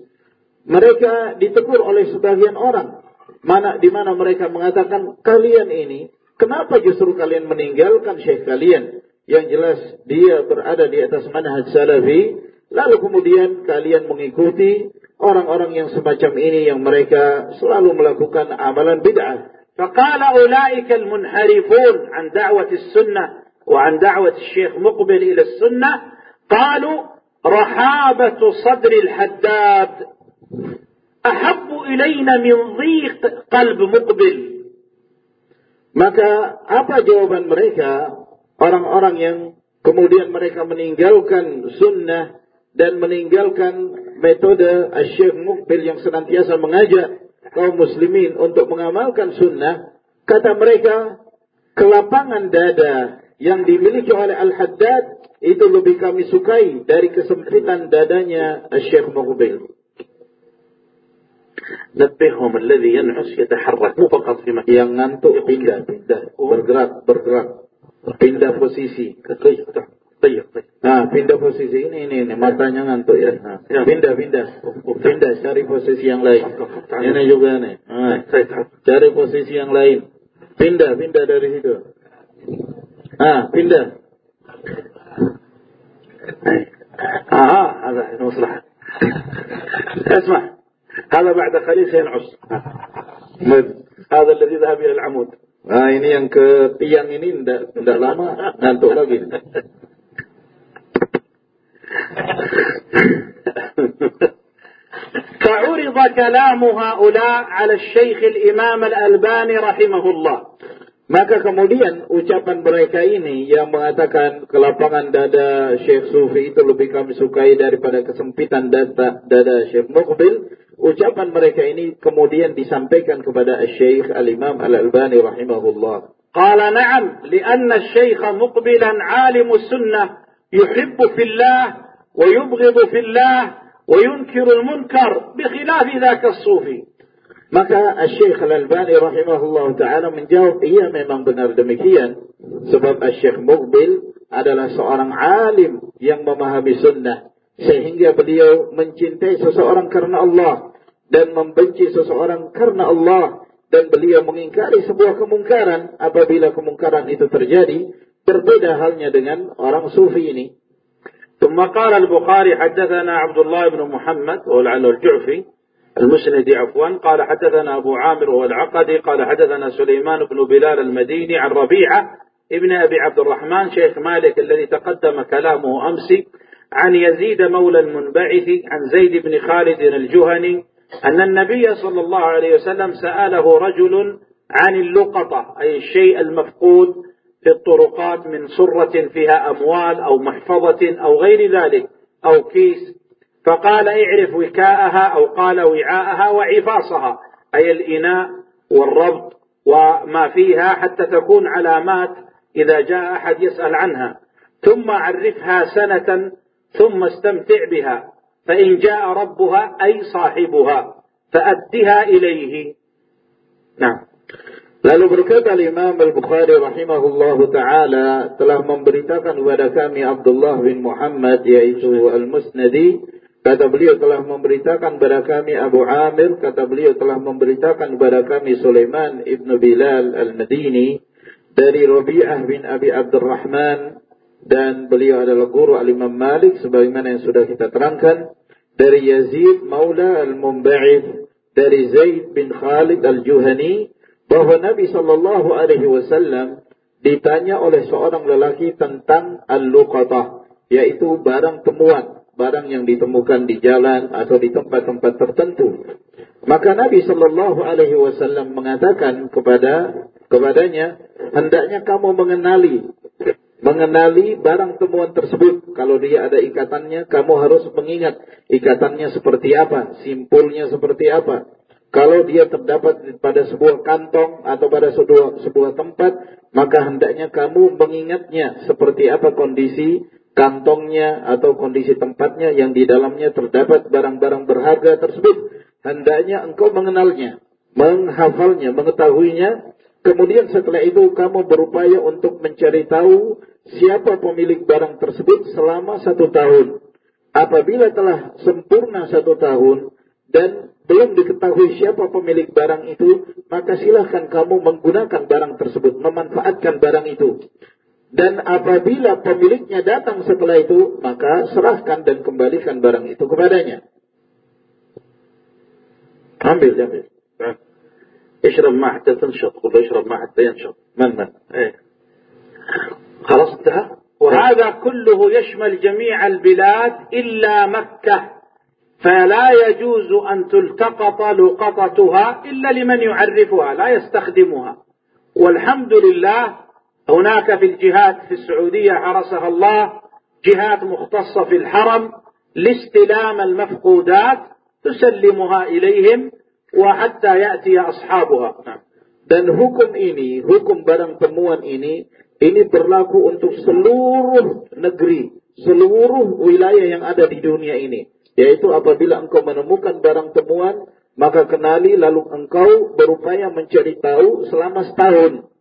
mereka ditegur oleh sebagian orang. Mana di mana mereka mengatakan kalian ini kenapa justru kalian meninggalkan syekh kalian yang jelas dia berada di atas manhaj salafi, lalu kemudian kalian mengikuti orang-orang yang semacam ini yang mereka selalu melakukan amalan bid'ah. Faqala ulaika al-munharifun an da'wati sunnah wa an da'wati Syekh Muqbil ila sunnah. Qalu rahabatu sadri al-haddad. Ahabbu ilaina min dhiq qalb Maka apa jawaban mereka? orang-orang yang kemudian mereka meninggalkan sunnah dan meninggalkan metode Syekh Mukbil yang senantiasa mengajak kaum muslimin untuk mengamalkan sunnah, kata mereka, kelapangan dada yang dimiliki oleh Al-Haddad itu lebih kami sukai dari kesempitan dadanya Syekh Mukbil. نبههم الذي ينعس يتحرك مو فقط في مكان yang ngantuk pindah pindah bergerak bergerak pindah posisi طيب طيب طيب nah pindah posisi ini ini, ini. matanya ngantuk ya nah, pindah pindah pindah cari posisi yang lain ini juga nih nah, cari posisi yang lain pindah pindah dari situ ah pindah اه هذا مصلحه اسمع هذا بعد قليل سينعس هذا الذي ذهب إلى العمود Nah ini yang ke tiang ini tidak tidak lama ngantuk lagi. فعرض كلام هؤلاء على الشيخ الإمام الألباني رحمه الله Maka kemudian ucapan mereka ini yang mengatakan kelapangan dada Syekh Sufi itu lebih kami sukai daripada kesempitan dada, dada Syekh Muqbil. ucapan mereka ini kemudian disampaikan kepada Syekh Al-Imam Al-Albani rahimahullah. Qala na'am, lianna Syekh muqbilan alimu sunnah yuhibbu fillah wa yubghidu fillah wa yunkiru munkar bikhilafi dhaka sufi. Maka Syekh Al-Albani rahimahullah taala menjawab, iya memang benar demikian. Sebab Syekh Muqbil adalah seorang alim yang memahami sunnah sehingga beliau mencintai seseorang karena Allah Dan membenci seseorang karena Allah. Dan beliau mengingkari sebuah kemungkaran apabila kemungkaran itu terjadi. Berbeda halnya dengan orang sufi ini. ثم قال البخاري حدثنا عبد الله بن محمد ولعله الجعفي المسندي عفوا قال حدثنا أبو عامر والعقدي قال حدثنا سليمان بن بلال المديني عن ربيعة ابن أبي عبد الرحمن شيخ مالك الذي تقدم كلامه أمس عن يزيد مولى المنبعث عن زيد بن خالد الجهني أن النبي صلى الله عليه وسلم سأله رجل عن اللقطة أي الشيء المفقود في الطرقات من سرة فيها أموال أو محفظة أو غير ذلك أو كيس. فقال اعرف وكاءها أو قال وعاءها وعفاصها أي الإناء والربط وما فيها حتى تكون علامات إذا جاء أحد يسأل عنها. ثم عرفها سنة ثم استمتع بها. فإن جاء ربها أي صاحبها فأدها إليه نعم Lalu berkata Imam Al-Bukhari rahimahullah ta'ala telah memberitakan kepada kami Abdullah bin Muhammad yaitu Al-Musnadi Kata beliau telah memberitakan kepada kami Abu Amir, kata beliau telah memberitakan kepada kami Sulaiman ibnu Bilal al-Madini dari Rabi'ah bin Abi Abdurrahman dan beliau adalah guru al-Imam Malik sebagaimana yang sudah kita terangkan dari Yazid Maula al-Mumba'id dari Zaid bin Khalid al-Juhani bahwa Nabi sallallahu alaihi wasallam ditanya oleh seorang lelaki tentang al-luqatah yaitu barang temuan barang yang ditemukan di jalan atau di tempat-tempat tertentu. Maka Nabi Shallallahu Alaihi Wasallam mengatakan kepada kepadanya, hendaknya kamu mengenali mengenali barang temuan tersebut. Kalau dia ada ikatannya, kamu harus mengingat ikatannya seperti apa, simpulnya seperti apa. Kalau dia terdapat pada sebuah kantong atau pada sebuah, sebuah tempat, maka hendaknya kamu mengingatnya seperti apa kondisi kantongnya atau kondisi tempatnya yang di dalamnya terdapat barang-barang berharga tersebut. Hendaknya engkau mengenalnya, menghafalnya, mengetahuinya. Kemudian setelah itu kamu berupaya untuk mencari tahu siapa pemilik barang tersebut selama satu tahun. Apabila telah sempurna satu tahun dan belum diketahui siapa pemilik barang itu, maka silahkan kamu menggunakan barang tersebut, memanfaatkan barang itu. Dan apabila pemiliknya datang setelah itu, maka serahkan dan kembalikan barang itu kepadanya. Ambil, ambil. اشرب ما حتى تنشط قل اشرب ما حتى ينشط من من ايه خلاص. انتهى وهذا كله يشمل جميع البلاد إلا مكة. فلا يجوز أن تلتقط لقطتها إلا لمن يعرفها لا يستخدمها. والحمد لله هناك في الجهات في السعودية حرسها الله جهات مختصة في الحرم لاستلام المفقودات تسلمها إليهم وحتى يأتي أصحابها. dan hukum ini, hukum barang temuan ini, ini berlaku untuk seluruh negeri, seluruh wilayah yang ada di dunia ini. Yaitu apabila engkau menemukan barang temuan, maka kenali lalu engkau berupaya mencari tahu selama setahun.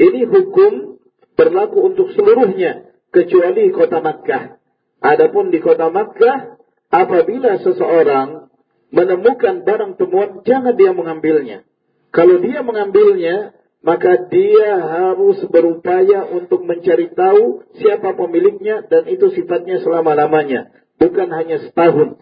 Ini hukum berlaku untuk seluruhnya kecuali kota Makkah. Adapun di kota Makkah, apabila seseorang menemukan barang temuan, jangan dia mengambilnya. Kalau dia mengambilnya, maka dia harus berupaya untuk mencari tahu siapa pemiliknya dan itu sifatnya selama-lamanya. Bukan hanya setahun.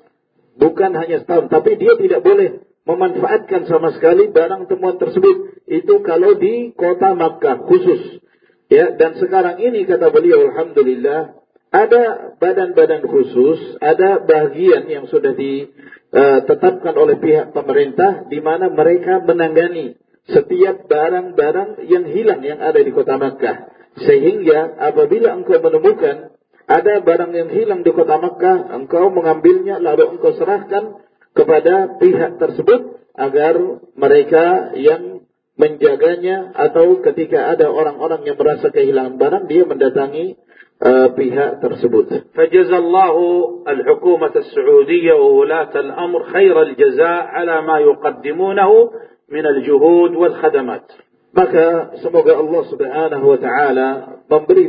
Bukan hanya setahun. Tapi dia tidak boleh memanfaatkan sama sekali barang temuan tersebut. Itu kalau di kota Makkah khusus. Ya, dan sekarang ini kata beliau alhamdulillah ada badan-badan khusus, ada bagian yang sudah ditetapkan oleh pihak pemerintah di mana mereka menangani setiap barang-barang yang hilang yang ada di kota Makkah. Sehingga apabila engkau menemukan ada barang yang hilang di kota Makkah, engkau mengambilnya lalu engkau serahkan kepada pihak tersebut agar mereka yang menjaganya atau ketika ada orang-orang yang merasa kehilangan barang dia mendatangi uh, pihak tersebut. Fajazallahu al-hukumat as-Saudiyah wa al-amr khair al-jazaa' ala ma yuqaddimunahu من الجهود والخدمات wal سموك Maka semoga Allah Subhanahu wa taala memberi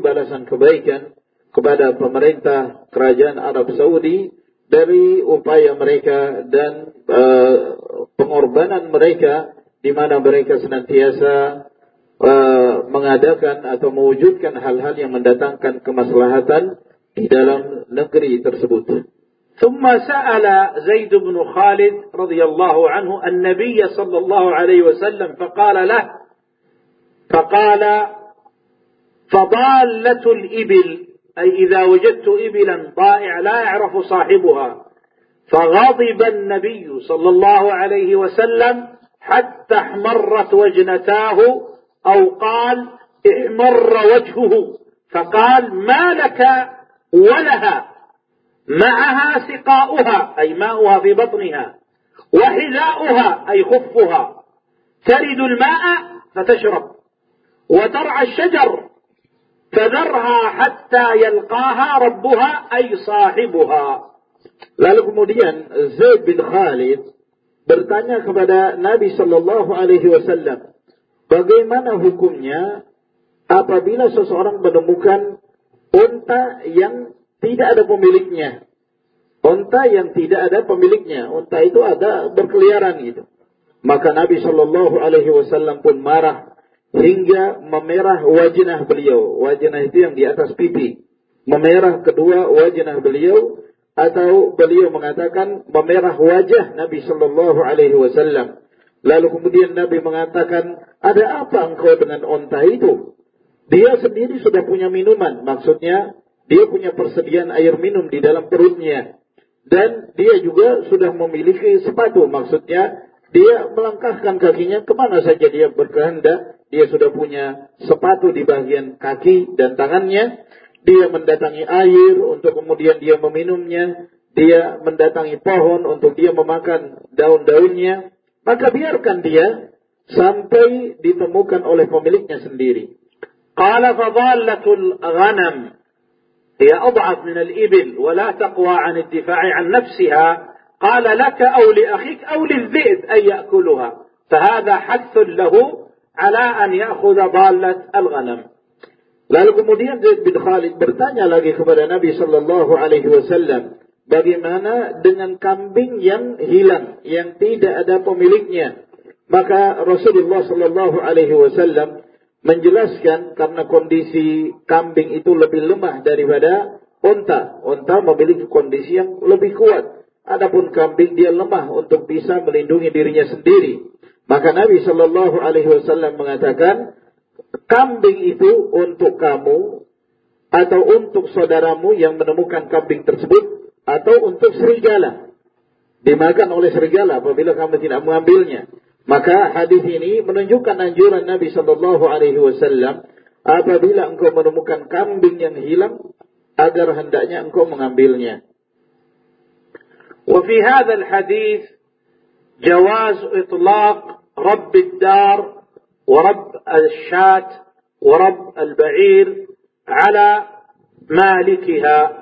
kepada pemerintah kerajaan Arab Saudi dari upaya mereka dan e, pengorbanan mereka di mana mereka senantiasa e, mengadakan atau mewujudkan hal-hal yang mendatangkan kemaslahatan di dalam negeri tersebut. ثم سأل زيد بن خالد رضي الله عنه النبي صلى الله عليه وسلم فقال له فقال فضالة الإبل أي إذا وجدت إبلا ضائع لا يعرف صاحبها فغضب النبي صلى الله عليه وسلم حتى احمرت وجنتاه أو قال احمر وجهه فقال ما لك ولها؟ معها سقاؤها أي ماؤها في بطنها وحذاؤها أي خفها ترد الماء فتشرب وترعى الشجر فذرها حتى يلقاها ربها أي صاحبها Lalu kemudian Zaid bin Khalid bertanya kepada Nabi Shallallahu Alaihi Wasallam, bagaimana hukumnya apabila seseorang menemukan unta yang tidak ada pemiliknya, unta yang tidak ada pemiliknya, unta itu ada berkeliaran gitu. Maka Nabi Shallallahu Alaihi Wasallam pun marah hingga memerah wajah beliau. Wajah itu yang di atas pipi. Memerah kedua wajah beliau atau beliau mengatakan memerah wajah Nabi Shallallahu Alaihi Wasallam. Lalu kemudian Nabi mengatakan, ada apa engkau dengan onta itu? Dia sendiri sudah punya minuman, maksudnya dia punya persediaan air minum di dalam perutnya. Dan dia juga sudah memiliki sepatu. Maksudnya dia melangkahkan kakinya ke mana saja dia berkehendak. Dia sudah punya sepatu di bagian kaki dan tangannya. Dia mendatangi air untuk kemudian dia meminumnya. Dia mendatangi pohon untuk dia memakan daun-daunnya. Maka biarkan dia sampai ditemukan oleh pemiliknya sendiri. Qala fadallatul ghanam هي أضعف من الإبل ولا تقوى عن الدفاع عن نفسها. قال لك أو لأخيك أو للذئب أن يأكلها. فهذا حث له على أن يأخذ ضالة الغنم. لذلك مدين زيد بن خالد برتانيا لقي خبر النبي صلى الله عليه وسلم bagaimana dengan kambing yang hilang yang tidak ada pemiliknya? Maka Rasulullah sallallahu alaihi wasallam menjelaskan karena kondisi kambing itu lebih lemah daripada unta. Unta memiliki kondisi yang lebih kuat. Adapun kambing dia lemah untuk bisa melindungi dirinya sendiri. Maka Nabi Shallallahu Alaihi Wasallam mengatakan, kambing itu untuk kamu atau untuk saudaramu yang menemukan kambing tersebut atau untuk serigala dimakan oleh serigala apabila kamu tidak mengambilnya. Maka hadis ini menunjukkan anjuran Nabi Shallallahu Alaihi Wasallam apabila engkau menemukan kambing yang hilang agar hendaknya engkau mengambilnya. وفي هذا الحديث جواز إطلاق رب الدار ورب الشاة ورب البعير على مالكها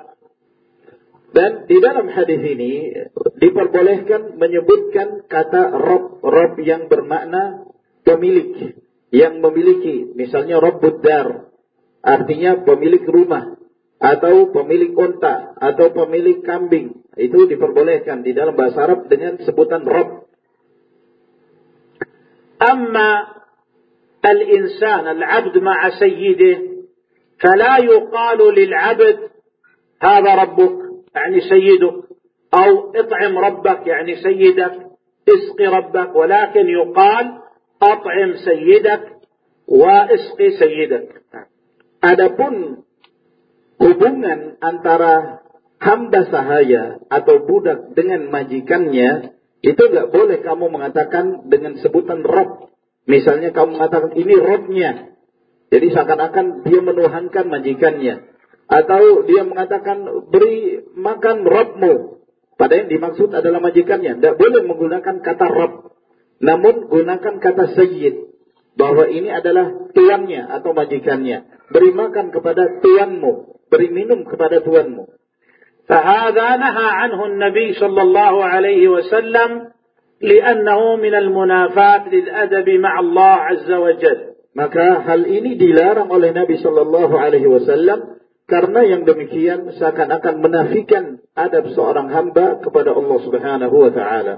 Dan di dalam hadis ini diperbolehkan menyebutkan kata Rob, Rob yang bermakna pemilik, yang memiliki, misalnya Rob Dar, artinya pemilik rumah, atau pemilik unta, atau pemilik kambing. Itu diperbolehkan di dalam bahasa Arab dengan sebutan Rob. Amma al-insan, al-abd ma'a sayyidih, فلا يقال للعبد هذا ربك يعني سيدك أو اطعم ربك يعني سيدك اسقي ربك ولكن يقال أطعم سيدك واسقي سيدك Adapun hubungan antara hamba sahaya atau budak dengan majikannya itu gak boleh kamu mengatakan dengan sebutan Rob. Misalnya kamu mengatakan ini Robnya. Jadi seakan-akan dia menuhankan majikannya. Atau dia mengatakan beri makan Rabbmu. Padahal yang dimaksud adalah majikannya. Tidak boleh menggunakan kata Rabb. Namun gunakan kata Sayyid. Bahwa ini adalah tuannya atau majikannya. Beri makan kepada tuanmu. Beri minum kepada tuanmu. فهذا نهى عنه النبي صلى الله عليه وسلم لأنه من المنافات للأدب مع الله عز وجل. Maka hal ini dilarang oleh Nabi Shallallahu Alaihi Wasallam Karena yang demikian seakan-akan menafikan adab seorang hamba kepada Allah Subhanahu wa taala.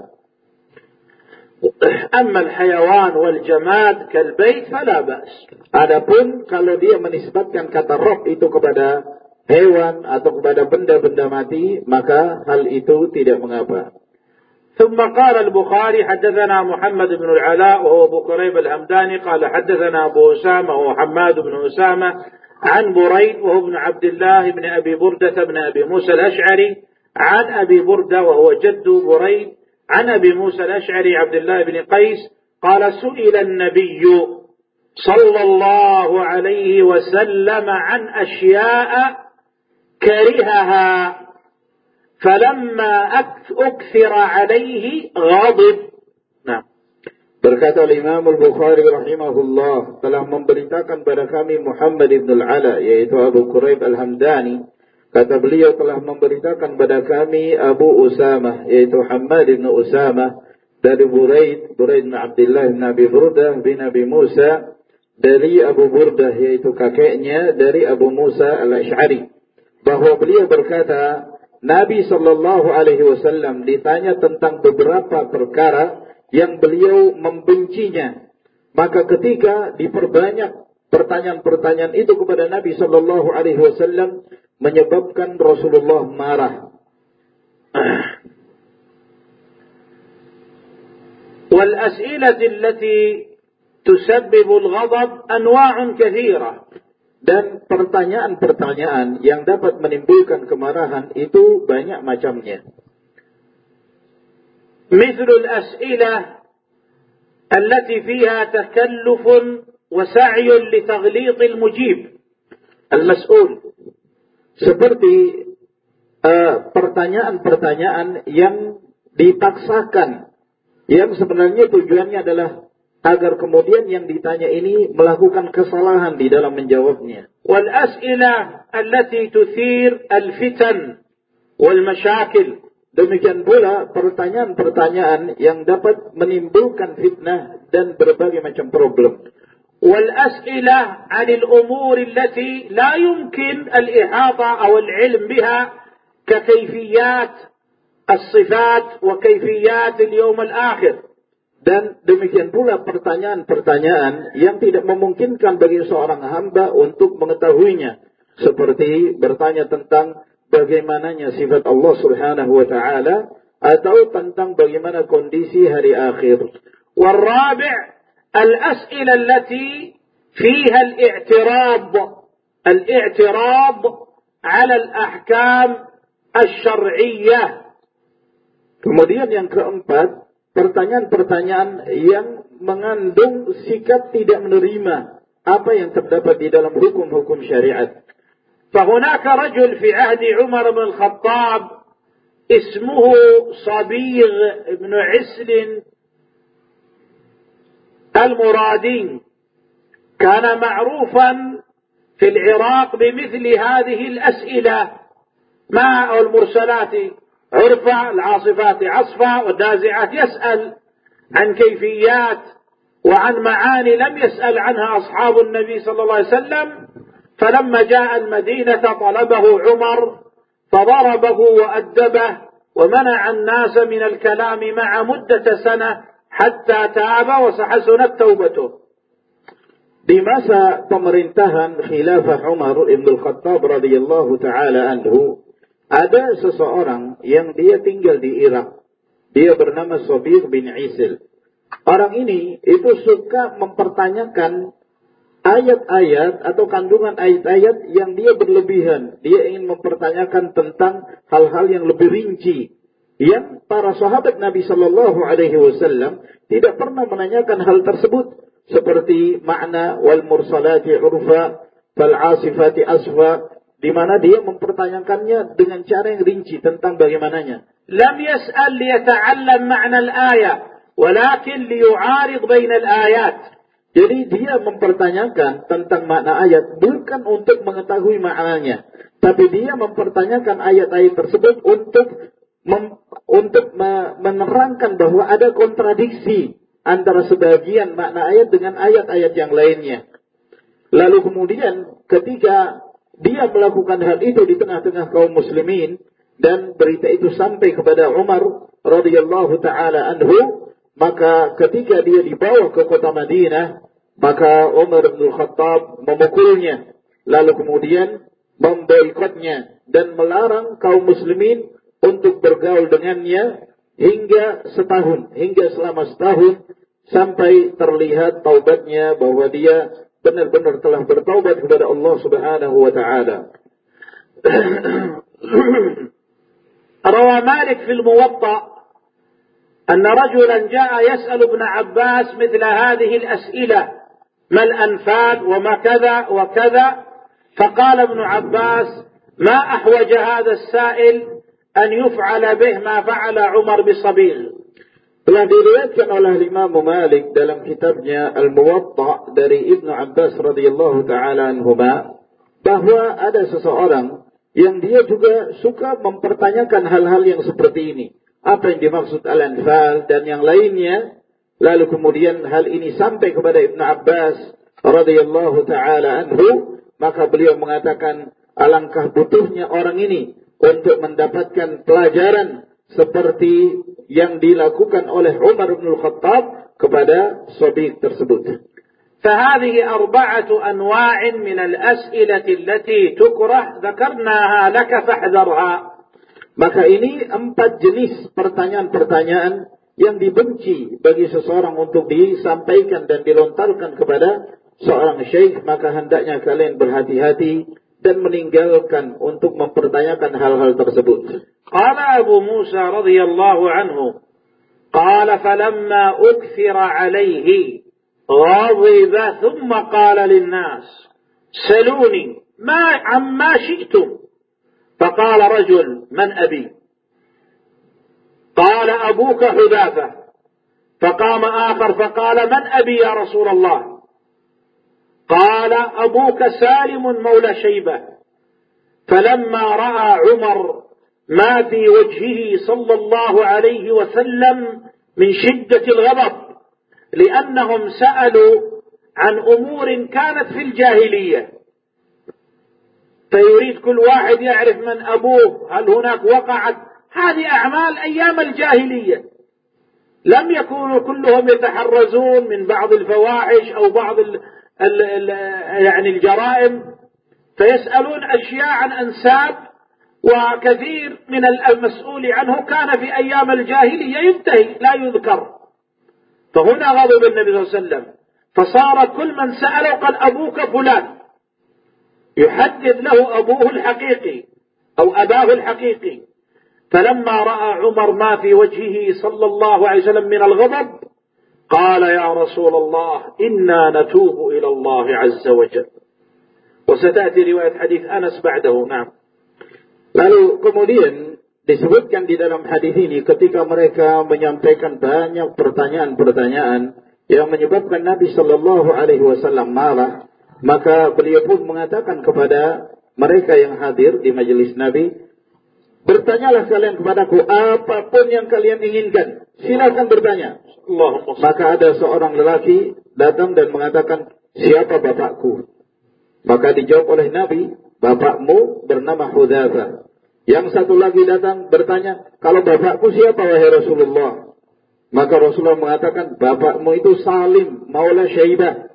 أما الحيوان والجماد كالبيت فلا بأس. Adapun kalau dia menisbatkan kata rob itu kepada hewan atau kepada benda-benda mati, maka hal itu tidak mengapa. ثم قال البخاري حدثنا محمد بن العلاء وهو أبو كريب الهمداني قال حدثنا أبو أسامة وهو حماد بن أسامة عن بريد وهو ابن عبد الله بن أبي بردة بن أبي موسى الأشعري عن أبي بردة وهو جد بريد عن أبي موسى الأشعري عبد الله بن قيس قال سئل النبي صلى الله عليه وسلم عن أشياء كرهها فلما أكثر عليه غضب. نعم. Berkata Imam Al-Bukhari rahimahullah telah memberitakan pada kami Muhammad ibn al-Ala yaitu Abu Quraib Al-Hamdani. Kata beliau telah memberitakan pada kami Abu Usamah yaitu Hamad ibn Usamah dari Buraid Buraid bin Abdullah bin Abi Burdah bin Abi Musa dari Abu Burdah yaitu kakeknya dari Abu Musa Al-Ash'ari. Bahwa beliau berkata Nabi sallallahu alaihi wasallam ditanya tentang beberapa perkara yang beliau membencinya. Maka ketika diperbanyak pertanyaan-pertanyaan itu kepada Nabi Shallallahu Alaihi Wasallam menyebabkan Rasulullah marah. والأسئلة التي تسبب الغضب أنواع كثيرة dan pertanyaan-pertanyaan yang dapat menimbulkan kemarahan itu banyak macamnya. مثل الأسئلة التي فيها تكلف وسعي لتغليط المجيب المسؤول seperti pertanyaan-pertanyaan uh, yang dipaksakan yang sebenarnya tujuannya adalah agar kemudian yang ditanya ini melakukan kesalahan di dalam menjawabnya. والأسئلة التي تثير الفتن والمشاكل Demikian pula pertanyaan-pertanyaan yang dapat menimbulkan fitnah dan berbagai macam problem. Wal as'ilah 'anil umur allati la yumkin al-ihata aw al-'ilm biha ka kayfiyat as-sifat wa kayfiyat al-yawm al-akhir. Dan demikian pula pertanyaan-pertanyaan yang tidak memungkinkan bagi seorang hamba untuk mengetahuinya. Seperti bertanya tentang bagaimananya sifat Allah subhanahu wa ta'ala atau tentang bagaimana kondisi hari akhir. والرابع الأسئلة التي فيها الاعتراض الاعتراض على الأحكام الشرعية Kemudian yang keempat, pertanyaan-pertanyaan yang mengandung sikap tidak menerima apa yang terdapat di dalam hukum-hukum syariat. فهناك رجل في عهد عمر بن الخطاب اسمه صبيغ بن عسل المرادي. كان معروفا في العراق بمثل هذه الأسئلة. ما المرسلات؟ عرفة العاصفات عصفة والنازعات يسأل عن كيفيات وعن معاني لم يسأل عنها أصحاب النبي صلى الله عليه وسلم. فلما جاء المدينة طلبه عمر فضربه وأدبه ومنع الناس من الكلام مع مدة سنة حتى تاب وحسنت توبته di masa pemerintahan khilafah Umar Ibn Khattab radhiyallahu taala anhu ada seseorang yang dia tinggal di Irak. Dia bernama Sobir bin Isil. Orang ini itu suka mempertanyakan ayat-ayat atau kandungan ayat-ayat yang dia berlebihan. Dia ingin mempertanyakan tentang hal-hal yang lebih rinci. Yang para sahabat Nabi Shallallahu Alaihi Wasallam tidak pernah menanyakan hal tersebut seperti makna wal mursalati urfa fal asifati asfa di mana dia mempertanyakannya dengan cara yang rinci tentang bagaimananya. Lam yas'al liyata'allam ma'na al-ayah, walakin liyu'arid baina al-ayat. Jadi dia mempertanyakan tentang makna ayat bukan untuk mengetahui maknanya, tapi dia mempertanyakan ayat-ayat tersebut untuk mem, untuk menerangkan bahwa ada kontradiksi antara sebagian makna ayat dengan ayat-ayat yang lainnya. Lalu kemudian ketika dia melakukan hal itu di tengah-tengah kaum muslimin dan berita itu sampai kepada Umar radhiyallahu taala anhu maka ketika dia dibawa ke kota Madinah, maka Umar bin Khattab memukulnya, lalu kemudian memboikotnya dan melarang kaum muslimin untuk bergaul dengannya hingga setahun, hingga selama setahun sampai terlihat taubatnya bahwa dia benar-benar telah bertaubat kepada Allah Subhanahu wa taala. Rawa Malik fil الموطأ أن رجلا جاء يسأل ابن عباس مثل هذه الأسئلة ما الأنفال وما كذا وكذا فقال ابن عباس ما أحوج هذا السائل أن يفعل به ما فعل عمر بصبيغ Telah diriwayatkan oleh Imam Malik dalam kitabnya Al-Muwatta dari Ibnu Abbas radhiyallahu taala anhuma bahwa ada seseorang yang dia juga suka mempertanyakan hal-hal yang seperti ini. Apa yang dimaksud Al-Anfal dan yang lainnya. Lalu kemudian hal ini sampai kepada Ibnu Abbas radhiyallahu taala anhu, maka beliau mengatakan alangkah butuhnya orang ini untuk mendapatkan pelajaran seperti yang dilakukan oleh Umar bin Khattab kepada Sadiq tersebut. فهذه أربعة أنواع من الأسئلة التي تكره ذكرناها لك فاحذرها Maka ini empat jenis pertanyaan-pertanyaan yang dibenci bagi seseorang untuk disampaikan dan dilontarkan kepada seorang syekh, maka hendaknya kalian berhati-hati dan meninggalkan untuk mempertanyakan hal-hal tersebut. Qala Abu Musa radhiyallahu anhu قال فلما أكثر عليه غضب ثم قال للناس سلوني ما عما شئتم فقال رجل من أبي؟ قال أبوك حذافة. فقام آخر فقال من أبي يا رسول الله؟ قال أبوك سالم مولى شيبة. فلما رأى عمر ما في وجهه صلى الله عليه وسلم من شدة الغضب لأنهم سألوا عن أمور كانت في الجاهلية. فيريد كل واحد يعرف من أبوه هل هناك وقعت. هذه أعمال أيام الجاهلية. لم يكونوا كلهم يتحرزون من بعض الفواحش أو بعض ال ال ال يعني الجرائم. فيسألون أشياء عن أنساب وكثير من المسؤول عنه كان في أيام الجاهلية ينتهي لا يذكر. فهنا غضب النبي صلى الله عليه وسلم. فصار كل من سأله قال أبوك فلان. يحدد له أبوه الحقيقي أو أباه الحقيقي فلما رأى عمر ما في وجهه صلى الله عليه وسلم من الغضب قال يا رسول الله إنا نتوب إلى الله عز وجل وستأتي رواية حديث أنس بعده نعم Lalu kemudian disebutkan di dalam hadis ini ketika mereka menyampaikan banyak pertanyaan-pertanyaan yang menyebabkan Nabi Shallallahu Alaihi Wasallam marah, maka beliau pun mengatakan kepada mereka yang hadir di majelis Nabi, bertanyalah kalian kepadaku apa pun yang kalian inginkan, silakan bertanya. Maka ada seorang lelaki datang dan mengatakan, siapa bapakku? Maka dijawab oleh Nabi, bapakmu bernama Hudzaifah. Yang satu lagi datang bertanya, kalau bapakku siapa wahai Rasulullah? Maka Rasulullah mengatakan, bapakmu itu Salim, Maula Syaibah.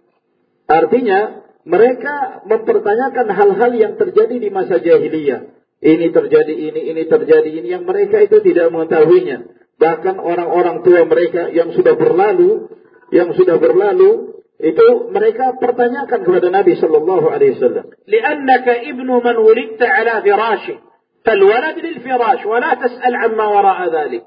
Artinya, mereka mempertanyakan hal-hal yang terjadi di masa jahiliyah. Ini terjadi ini, ini terjadi ini, yang mereka itu tidak mengetahuinya. Bahkan orang-orang tua mereka yang sudah berlalu, yang sudah berlalu, itu mereka pertanyakan kepada Nabi sallallahu alaihi wasallam. "Li'annaka ibnu man wulidta ala firashi, falwalad lil firash la tas'al amma wara'a dhalik."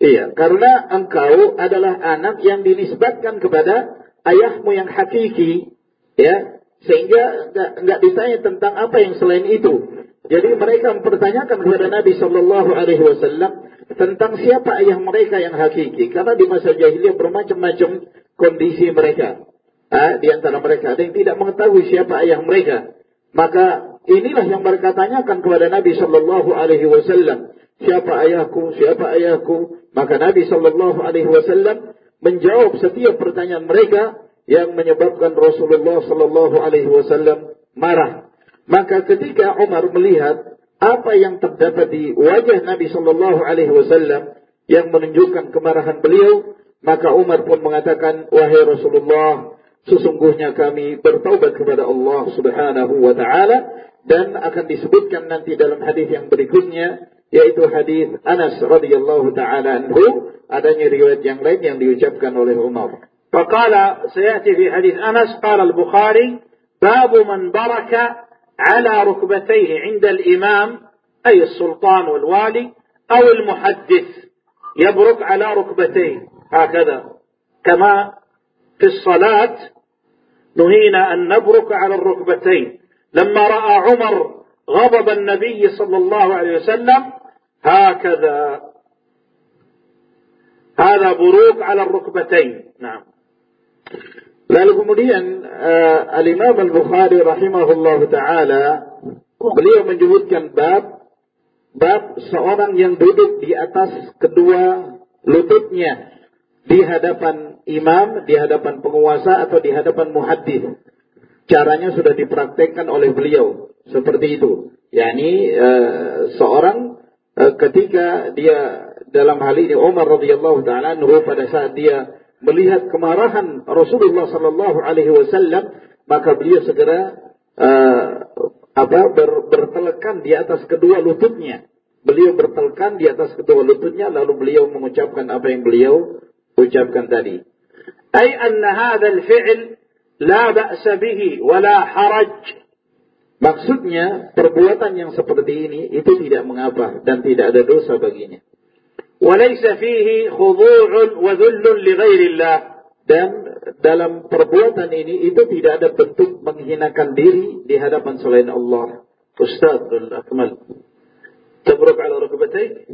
Iya, karena engkau adalah anak yang dinisbatkan kepada ayahmu yang hakiki, ya, sehingga enggak ditanya tentang apa yang selain itu. Jadi mereka mempertanyakan kepada Nabi sallallahu alaihi wasallam tentang siapa ayah mereka yang hakiki, karena di masa jahiliyah bermacam-macam kondisi mereka eh, di antara mereka ada yang tidak mengetahui siapa ayah mereka. Maka inilah yang mereka tanyakan kepada Nabi Shallallahu Alaihi Wasallam. Siapa ayahku? Siapa ayahku? Maka Nabi Shallallahu Alaihi Wasallam menjawab setiap pertanyaan mereka yang menyebabkan Rasulullah Shallallahu Alaihi Wasallam marah. Maka ketika Umar melihat apa yang terdapat di wajah Nabi Shallallahu Alaihi Wasallam yang menunjukkan kemarahan beliau, maka Umar pun mengatakan, wahai Rasulullah, sesungguhnya kami bertaubat kepada Allah Subhanahu wa taala dan akan disebutkan nanti dalam hadis yang berikutnya yaitu hadis Anas radhiyallahu taala anhu adanya riwayat yang lain yang diucapkan oleh Umar. فقال سيأتي في حديث أنس قال البخاري باب من برك على ركبتيه عند الإمام أي السلطان والوالي أو المحدث يبرك على ركبتيه. هكذا. كما في الصلاة نهينا أن نبرك على الركبتين. لما رأى عمر غضب النبي صلى الله عليه وسلم هكذا. هذا بروك على الركبتين. نعم. Lalu kemudian uh, Al-Imam Al-Bukhari rahimahullah ta'ala beliau menyebutkan bab bab seorang yang duduk di atas kedua lututnya di hadapan imam, di hadapan penguasa atau di hadapan muhaddis. Caranya sudah dipraktekkan oleh beliau seperti itu. yakni uh, seorang uh, ketika dia dalam hal ini Umar radhiyallahu taala pada saat dia melihat kemarahan Rasulullah sallallahu alaihi wasallam maka beliau segera uh, apa ber, bertelekan di atas kedua lututnya. Beliau bertelekan di atas kedua lututnya lalu beliau mengucapkan apa yang beliau ucapkan tadi. أي أن هذا الفعل لا بأس به ولا حرج Maksudnya perbuatan yang seperti ini itu tidak mengapa dan tidak ada dosa baginya. وليس فيه خضوع وذل لغير الله dan dalam perbuatan ini itu tidak ada bentuk menghinakan diri di hadapan selain Allah. Ustaz Akmal, tabruk ala rukbatayk?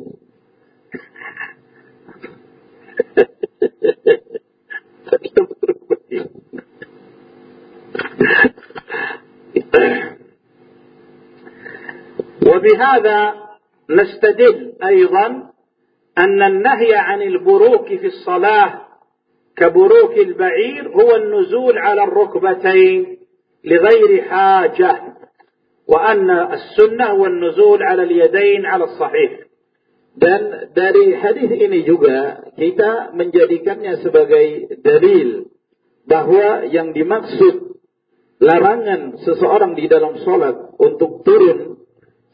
وبهذا نستدل أيضا أن النهي عن البروك في الصلاة كبروك البعير هو النزول على الركبتين لغير حاجة وأن السنة هو النزول على اليدين على الصحيح Dan dari hadis ini juga kita menjadikannya sebagai dalil bahwa yang dimaksud larangan seseorang di dalam sholat untuk turun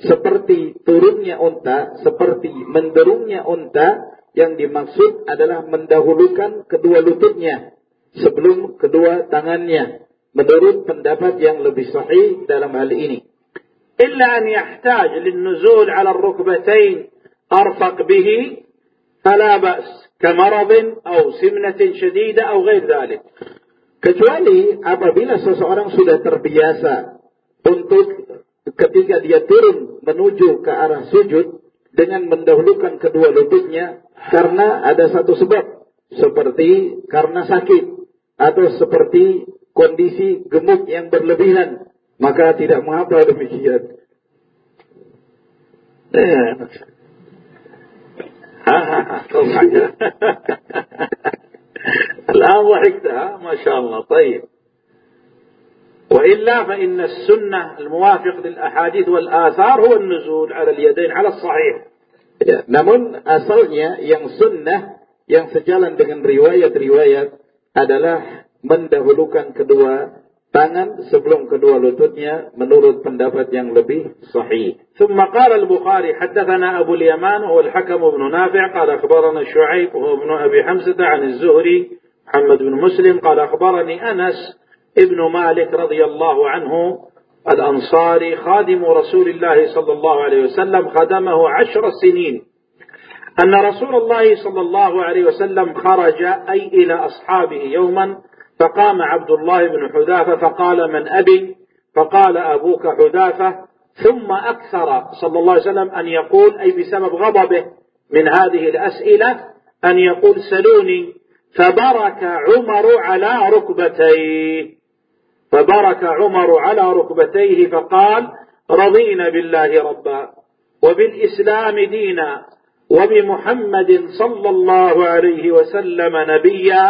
seperti turunnya unta, seperti menderungnya unta, yang dimaksud adalah mendahulukan kedua lututnya sebelum kedua tangannya. Menurut pendapat yang lebih sahih dalam hal ini. Illa an yahtaj linnuzul ala rukbatain arfaq bihi fala ba's atau simnatin syadida atau ghair. Kecuali apabila seseorang sudah terbiasa untuk ketika dia turun menuju ke arah sujud dengan mendahulukan kedua lututnya karena ada satu sebab seperti karena sakit atau seperti kondisi gemuk yang berlebihan maka tidak mengapa demikian. Eh, الآن ضحكتها ما شاء الله طيب وإلا فإن السنة الموافق للأحاديث والآثار هو النزول على اليدين على الصحيح. Ya, namun asalnya yang sunnah yang sejalan dengan riwayat-riwayat adalah mendahulukan kedua tangan sebelum kedua lututnya menurut pendapat yang lebih sahih. ثم قال البخاري حدثنا أبو اليمان وهو الحكم بن نافع قال أخبرنا شعيب وهو ابن أبي حمزة عن الزهري محمد بن مسلم قال أخبرني أنس ابن مالك رضي الله عنه الأنصاري خادم رسول الله صلى الله عليه وسلم خدمه عشر سنين. أن رسول الله صلى الله عليه وسلم خرج أي إلى أصحابه يوما فقام عبد الله بن حذافة فقال من أبي؟ فقال أبوك حذافة. ثم أكثر صلى الله عليه وسلم أن يقول أي بسبب غضبه من هذه الأسئلة أن يقول سلوني فبرك عمر على ركبتيه. فبرك عمر على ركبتيه فقال رضينا بالله ربا وبالإسلام دينا وبمحمد صلى الله عليه وسلم نبيا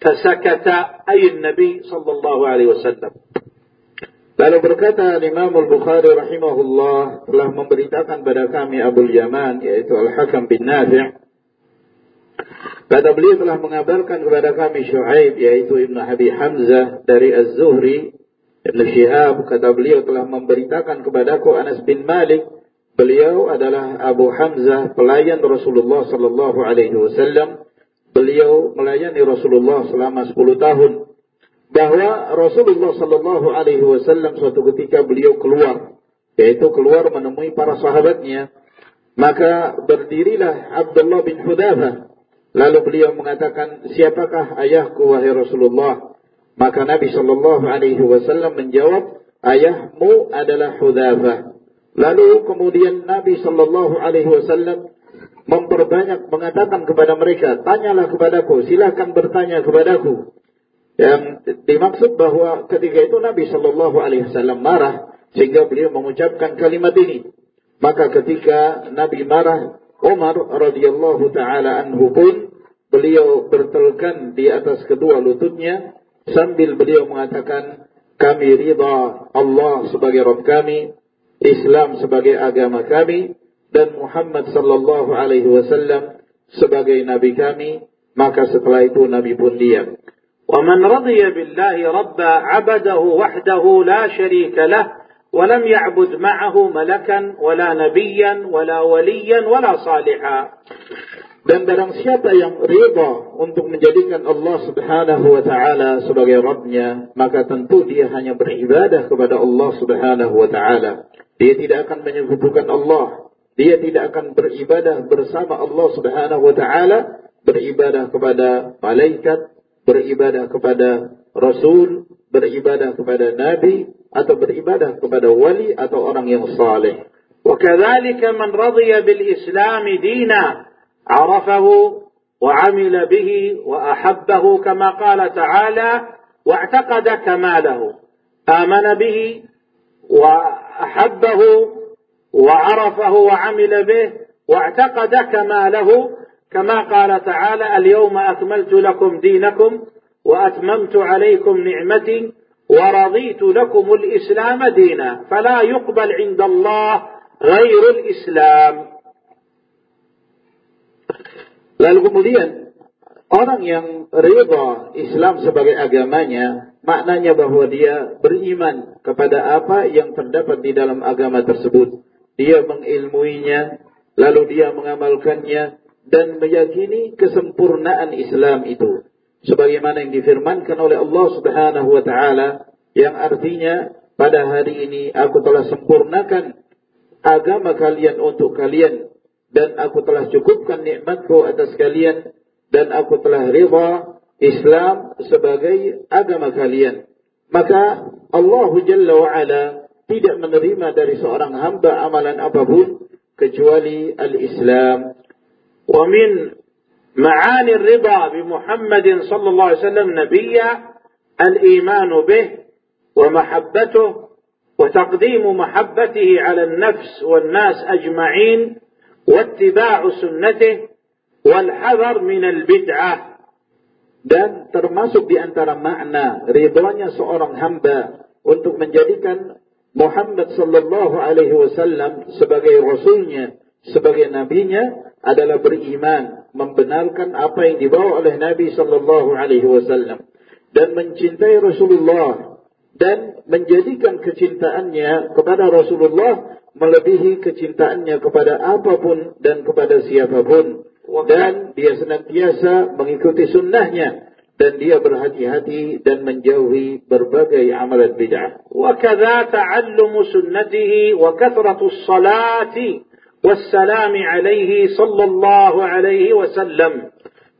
فسكت أي النبي صلى الله عليه وسلم. Lalu berkata Imam Al-Bukhari rahimahullah telah memberitakan pada kami Abu Yaman yaitu Al-Hakam bin Nafi' Kata beliau telah mengabarkan kepada kami Shu'aib yaitu Ibn Abi Hamzah dari Az-Zuhri Ibn Shihab. Kata beliau telah memberitakan kepadaku Anas bin Malik beliau adalah Abu Hamzah pelayan Rasulullah sallallahu alaihi wasallam. Beliau melayani Rasulullah selama 10 tahun. Bahwa Rasulullah sallallahu alaihi wasallam suatu ketika beliau keluar yaitu keluar menemui para sahabatnya maka berdirilah Abdullah bin Hudafa lalu beliau mengatakan siapakah ayahku wahai Rasulullah maka Nabi sallallahu alaihi wasallam menjawab ayahmu adalah Hudafa lalu kemudian Nabi sallallahu alaihi wasallam memperbanyak mengatakan kepada mereka, tanyalah kepadaku, silakan bertanya kepadaku. Yang dimaksud bahwa ketika itu Nabi Shallallahu Alaihi Wasallam marah sehingga beliau mengucapkan kalimat ini. Maka ketika Nabi marah, Umar radhiyallahu taala anhu pun beliau bertelkan di atas kedua lututnya sambil beliau mengatakan kami ridha Allah sebagai Rabb kami, Islam sebagai agama kami, dan Muhammad sallallahu alaihi wasallam sebagai nabi kami, maka setelah itu nabi pun diam. ومن رضي بالله ربا عبده وحده لا شريك له ولم يعبد معه ملكا ولا نبيا ولا وليا ولا صالحا Dan barang siapa yang riba untuk menjadikan Allah subhanahu wa ta'ala sebagai Rabbnya, maka tentu dia hanya beribadah kepada Allah subhanahu wa ta'ala. Dia tidak akan menyebutkan Allah dia tidak akan beribadah bersama Allah Subhanahu wa taala, beribadah kepada malaikat, beribadah kepada rasul, beribadah kepada nabi atau beribadah kepada wali atau orang yang saleh. وكذلك من رضي بالإسلام دينا عرفه وعمل به وأحبه كما قال تعالى واعتقد كماله آمن به وأحبه وعرفه وعمل به واعتقد كماله كما قال تعالى اليوم أكملت لكم دينكم وأتممت عليكم نعمتي ورضيت لكم الإسلام دينا فلا يقبل عند الله غير الإسلام Lalu kemudian orang yang ridha Islam sebagai agamanya, maknanya bahwa dia beriman kepada apa yang terdapat di dalam agama tersebut. Dia mengilmuinya, lalu dia mengamalkannya dan meyakini kesempurnaan Islam itu. Sebagaimana yang difirmankan oleh Allah Subhanahu wa taala yang artinya pada hari ini aku telah sempurnakan agama kalian untuk kalian dan aku telah cukupkan nikmatku atas kalian dan aku telah rida Islam sebagai agama kalian. Maka Allah Jalla wa Ala tidak menerima dari seorang hamba amalan apa pun kecuali al-Islam. Wa min معاني الرضا بمحمد صلى الله عليه وسلم نبيا الإيمان به ومحبته وتقديم محبته على النفس والناس أجمعين واتباع سنته والحذر من البدعة dan termasuk di antara makna ridhonya seorang hamba untuk menjadikan Muhammad sallallahu alaihi wasallam sebagai rasulnya, sebagai nabinya adalah beriman, membenarkan apa yang dibawa oleh Nabi sallallahu alaihi wasallam dan mencintai Rasulullah dan menjadikan kecintaannya kepada Rasulullah melebihi kecintaannya kepada apa pun dan kepada siapa pun. Dan dia senantiasa mengikuti sunnahnya dan dia berhati-hati dan menjauhi berbagai amalan bid'ah. Wakadha ta'allumu sunnatihi wa kathratu والسلام عليه صلى الله عليه وسلم.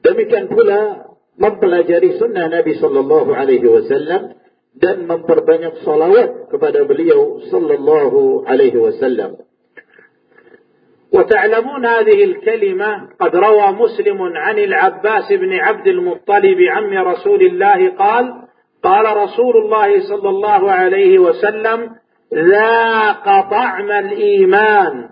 Demikian pula mempelajari sunnah Nabi sallallahu alaihi wasallam dan memperbanyak salawat kepada beliau sallallahu alaihi wasallam. وتعلمون هذه الكلمة قد روى مسلم عن العباس بن عبد المطلب عم رسول الله قال قال رسول الله صلى الله عليه وسلم ذاق طعم الإيمان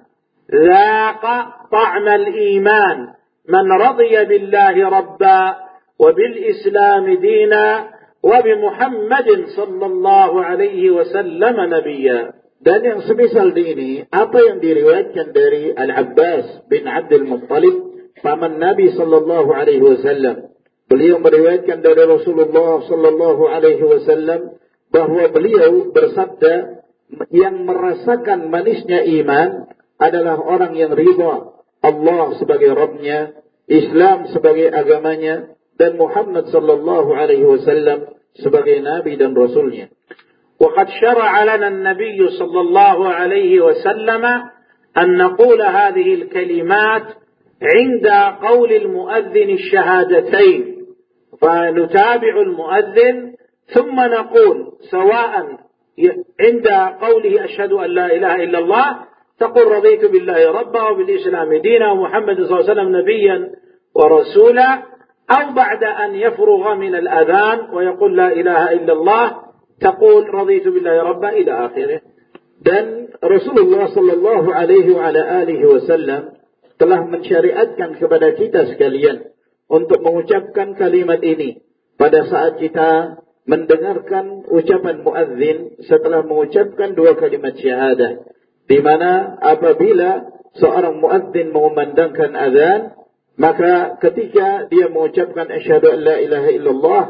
ذاق طعم الإيمان من رضي بالله ربا وبالإسلام دينا وبمحمد صلى الله عليه وسلم نبيا Dan yang semisal di ini, apa yang diriwayatkan dari Al-Abbas bin Abdul Muttalib, paman Nabi sallallahu alaihi wasallam. Beliau meriwayatkan dari Rasulullah sallallahu alaihi wasallam bahwa beliau bersabda yang merasakan manisnya iman adalah orang yang ridha Allah sebagai Rabbnya, Islam sebagai agamanya, dan Muhammad sallallahu alaihi wasallam sebagai Nabi dan Rasulnya. وقد شرع لنا النبي صلى الله عليه وسلم أن نقول هذه الكلمات عند قول المؤذن الشهادتين فنتابع المؤذن ثم نقول سواء عند قوله أشهد أن لا إله إلا الله تقول رضيت بالله ربا وبالإسلام دينا ومحمد صلى الله عليه وسلم نبيا ورسولا أو بعد أن يفرغ من الأذان ويقول لا إله إلا الله تقول رضيت بالله ربا إلى آخره dan Rasulullah sallallahu alaihi wa alihi wasallam telah mensyariatkan kepada kita sekalian untuk mengucapkan kalimat ini pada saat kita mendengarkan ucapan muadzin setelah mengucapkan dua kalimat syahadah di mana apabila seorang muadzin mengumandangkan azan maka ketika dia mengucapkan asyhadu an la ilaha illallah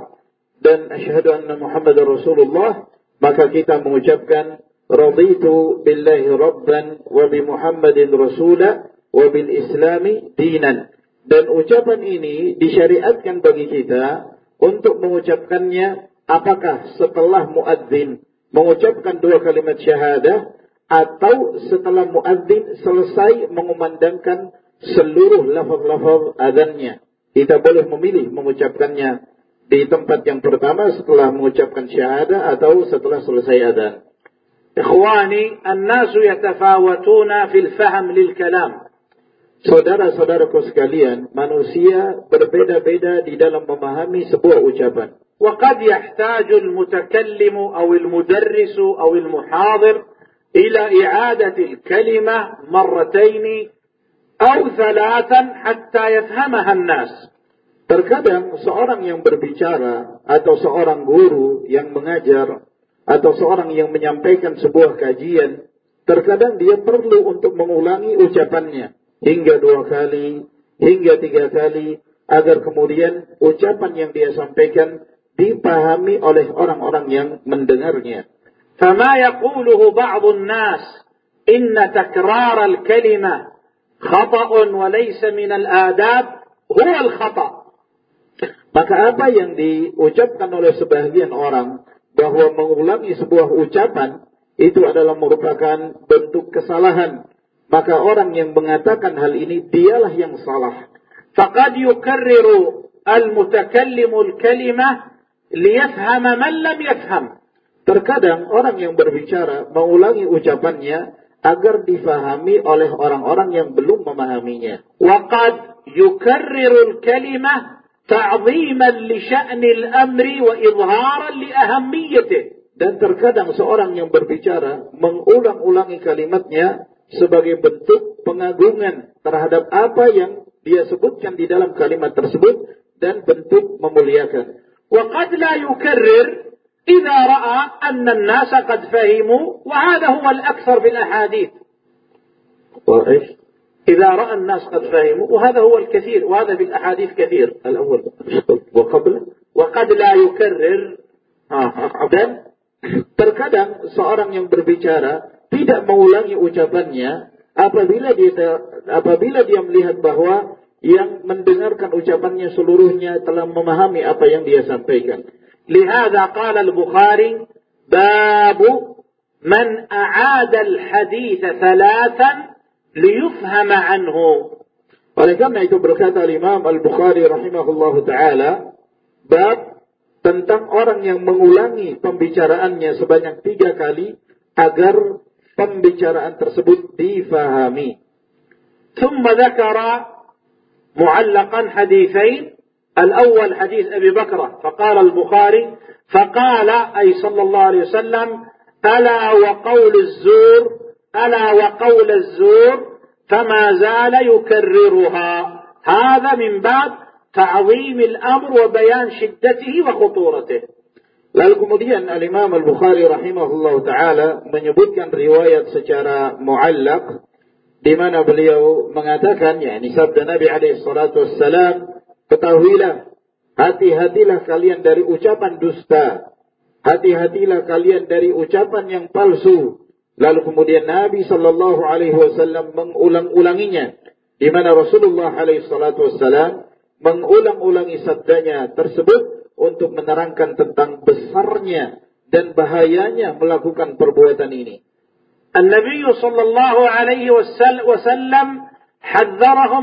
dan asyhadu anna Muhammad Rasulullah, maka kita mengucapkan raditu billahi rabban wa bi Muhammadin rasula wa bil islami dinan. Dan ucapan ini disyariatkan bagi kita untuk mengucapkannya apakah setelah muadzin mengucapkan dua kalimat syahadah atau setelah muadzin selesai mengumandangkan seluruh lafaz-lafaz adanya. Kita boleh memilih mengucapkannya di tempat yang pertama setelah mengucapkan syahadah atau setelah selesai adzan. Ikhwani, an-nasu yatafawatuna fil fahm lil kalam. Saudara-saudaraku sekalian, manusia berbeda-beda di dalam memahami sebuah ucapan. وقد يحتاج المتكلم أو المدرس أو المحاضر إلى إعادة الكلمة مرتين أو ثلاثا حتى يفهمها الناس. Terkadang seorang yang berbicara atau seorang guru yang mengajar atau seorang yang menyampaikan sebuah kajian, terkadang dia perlu untuk mengulangi ucapannya hingga dua kali, hingga tiga kali agar kemudian ucapan yang dia sampaikan dipahami oleh orang-orang yang mendengarnya. فما يقوله بعض الناس إن تكرار الكلمة خطأ وليس من الآداب هو الخطأ Maka apa yang diucapkan oleh sebagian orang bahwa mengulangi sebuah ucapan itu adalah merupakan bentuk kesalahan. Maka orang yang mengatakan hal ini dialah yang salah. فقد يكرر المتكلم الكلمة ليفهم من لم يفهم Terkadang orang yang berbicara mengulangi ucapannya agar difahami oleh orang-orang yang belum memahaminya. Waqad yukarrirul kalimah ta'ziman li sya'nil amri wa izharan li ahammiyyatih. Dan terkadang seorang yang berbicara mengulang-ulangi kalimatnya sebagai bentuk pengagungan terhadap apa yang dia sebutkan di dalam kalimat tersebut dan bentuk memuliakan. Waqad la yukarrir إذا رأى أن الناس قد فهموا وهذا هو الأكثر في الأحاديث وإيش؟ إذا رأى الناس قد فهموا وهذا هو الكثير وهذا في الأحاديث كثير الأول وقبل وقد لا يكرر dan terkadang seorang yang berbicara tidak mengulangi ucapannya apabila dia apabila dia melihat bahwa yang mendengarkan ucapannya seluruhnya telah memahami apa yang dia sampaikan. لهذا قال البخاري باب من أعاد الحديث ثلاثا ليفهم عنه Oleh karena itu berkata Imam Al-Bukhari rahimahullah ta'ala, bab tentang orang yang mengulangi pembicaraannya sebanyak tiga kali agar pembicaraan tersebut difahami. ثم ذكر معلقا حديثين الأول حديث أبي بكرة فقال البخاري فقال أي صلى الله عليه وسلم ألا وقول الزور ألا وقول الزور فما زال يكررها هذا من باب تعظيم الأمر وبيان شدته وخطورته Lalu kemudian Al-Imam Al-Bukhari rahimahullah ta'ala menyebutkan riwayat secara muallak di mana beliau mengatakan yakni sabda Nabi alaihi salatu wassalam Ketahuilah, hati-hatilah kalian dari ucapan dusta. Hati-hatilah kalian dari ucapan yang palsu. Lalu kemudian Nabi Shallallahu Alaihi Wasallam mengulang-ulanginya, di mana Rasulullah Alaihi Wasallam mengulang-ulangi sabdanya tersebut untuk menerangkan tentang besarnya dan bahayanya melakukan perbuatan ini. Nabi sallallahu alaihi wasallam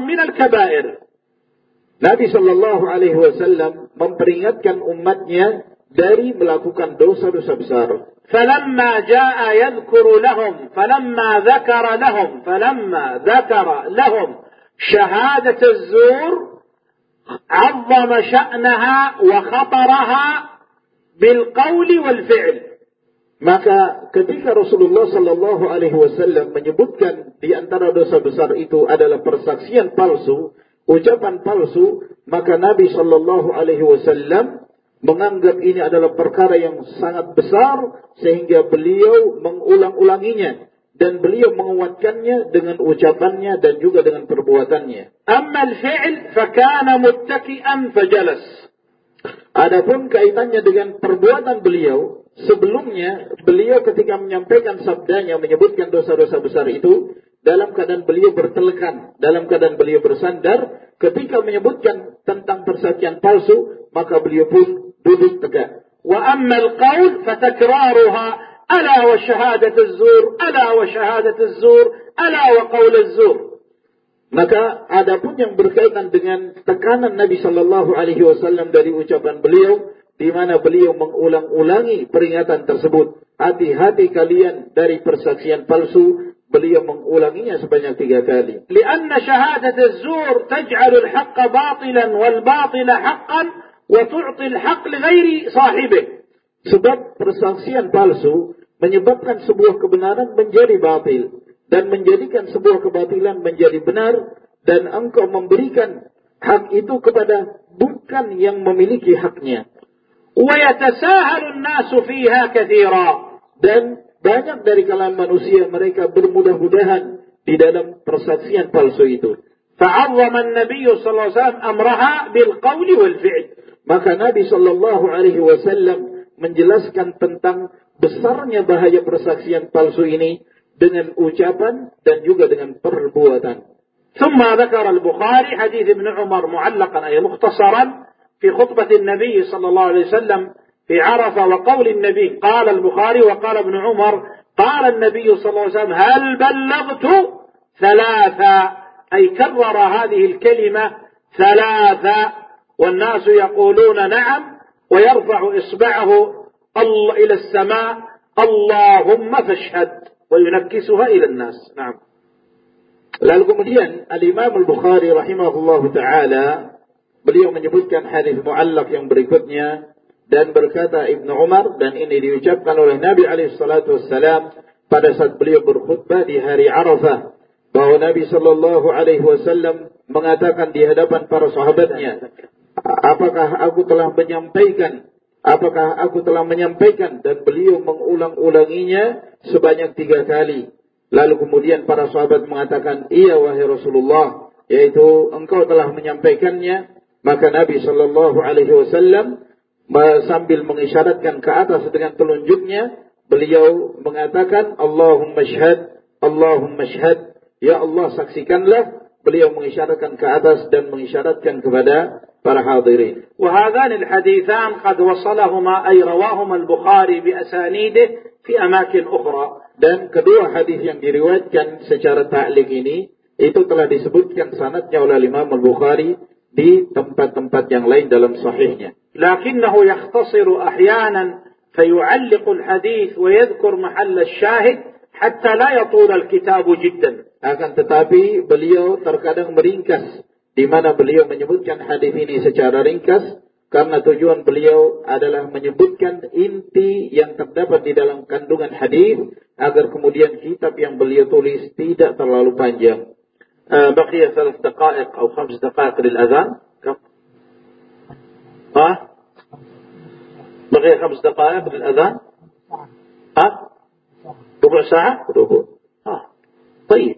min al-kaba'ir. Nabi Shallallahu Alaihi Wasallam memperingatkan umatnya dari melakukan dosa-dosa besar. فلما جاء يذكر لهم فلما ذكر لهم فلما ذكر لهم شهادة الزور عظم شأنها وخطرها بالقول والفعل Maka ketika Rasulullah Sallallahu Alaihi Wasallam menyebutkan di antara dosa besar itu adalah persaksian palsu, ucapan palsu, maka Nabi Sallallahu Alaihi Wasallam menganggap ini adalah perkara yang sangat besar sehingga beliau mengulang-ulanginya dan beliau menguatkannya dengan ucapannya dan juga dengan perbuatannya. Amma al-fi'l fakana muttaki'an fajalas. Adapun kaitannya dengan perbuatan beliau, sebelumnya beliau ketika menyampaikan sabdanya menyebutkan dosa-dosa besar itu dalam keadaan beliau bertelekan, dalam keadaan beliau bersandar, ketika menyebutkan tentang persaksian palsu, maka beliau pun duduk tegak. Wa ammal qaul fatakraruha ala wa syahadat az-zur, ala wa syahadat az-zur, ala wa qaul az-zur. Maka adapun yang berkaitan dengan tekanan Nabi Shallallahu alaihi wasallam dari ucapan beliau di mana beliau mengulang-ulangi peringatan tersebut, hati-hati kalian dari persaksian palsu Beliau mengulanginya sebanyak tiga kali. لأن شهادة الزور تجعل الحق باطلا والباطل حقا وتعطي الحق لغير صاحبه. Sebab persaksian palsu menyebabkan sebuah kebenaran menjadi batil dan menjadikan sebuah kebatilan menjadi benar dan engkau memberikan hak itu kepada bukan yang memiliki haknya. ويتساهل الناس فيها كثيرا dan banyak dari kalangan manusia mereka bermudah-mudahan di dalam persaksian palsu itu. فعظم النبي صلى الله عليه وسلم أمرها بالقول والفعل maka Nabi Shallallahu Alaihi Wasallam menjelaskan tentang besarnya bahaya persaksian palsu ini dengan ucapan dan juga dengan perbuatan. ثم ذكر البخاري حديث ابن عمر معلقا أي مختصرا في خطبة النبي صلى الله عليه وسلم في عرفة وقول النبي قال البخاري وقال ابن عمر قال النبي صلى الله عليه وسلم هل بلغت ثلاثة أي كرر هذه الكلمة ثلاثة والناس يقولون نعم ويرفع إصبعه إلى السماء اللهم فاشهد وينكسها إلى الناس. نعم. Lalu kemudian Al-Imam Al-Bukhari rahimahullah ta'ala beliau menyebutkan hadis muallak yang berikutnya. Dan berkata Ibnu Umar dan ini diucapkan oleh Nabi alaihi salatu pada saat beliau berkhutbah di hari Arafah bahwa Nabi Shallallahu Alaihi Wasallam mengatakan di hadapan para sahabatnya, apakah aku telah menyampaikan, apakah aku telah menyampaikan dan beliau mengulang-ulanginya sebanyak tiga kali. Lalu kemudian para sahabat mengatakan, iya wahai Rasulullah, yaitu engkau telah menyampaikannya. Maka Nabi Shallallahu Alaihi Wasallam sambil mengisyaratkan ke atas dengan telunjuknya, beliau mengatakan, Allahumma syhad, Allahumma syhad, Ya Allah saksikanlah beliau mengisyaratkan ke atas dan mengisyaratkan kepada para hadirin. وهذان الحديثان قد وصلهما أي رواهما البخاري بأسانيده في أماكن أخرى. Dan kedua hadis yang diriwayatkan secara ta'liq ini itu telah disebutkan sanadnya oleh Imam Al-Bukhari di tempat-tempat yang lain dalam sahihnya. Lakinnahu yakhtasiru ahyanan fayu'alliqu al-hadith wa yadhkur mahall al-shahid hatta la yatul al-kitabu jiddan. Akan tetapi beliau terkadang meringkas di mana beliau menyebutkan hadis ini secara ringkas karena tujuan beliau adalah menyebutkan inti yang terdapat di dalam kandungan hadis agar kemudian kitab yang beliau tulis tidak terlalu panjang. بقي ثلاث دقائق أو خمس دقائق للأذان. كم؟ ها؟ بقي خمس دقائق للأذان. ها؟ ربع ساعة؟ ربع. ها. طيب.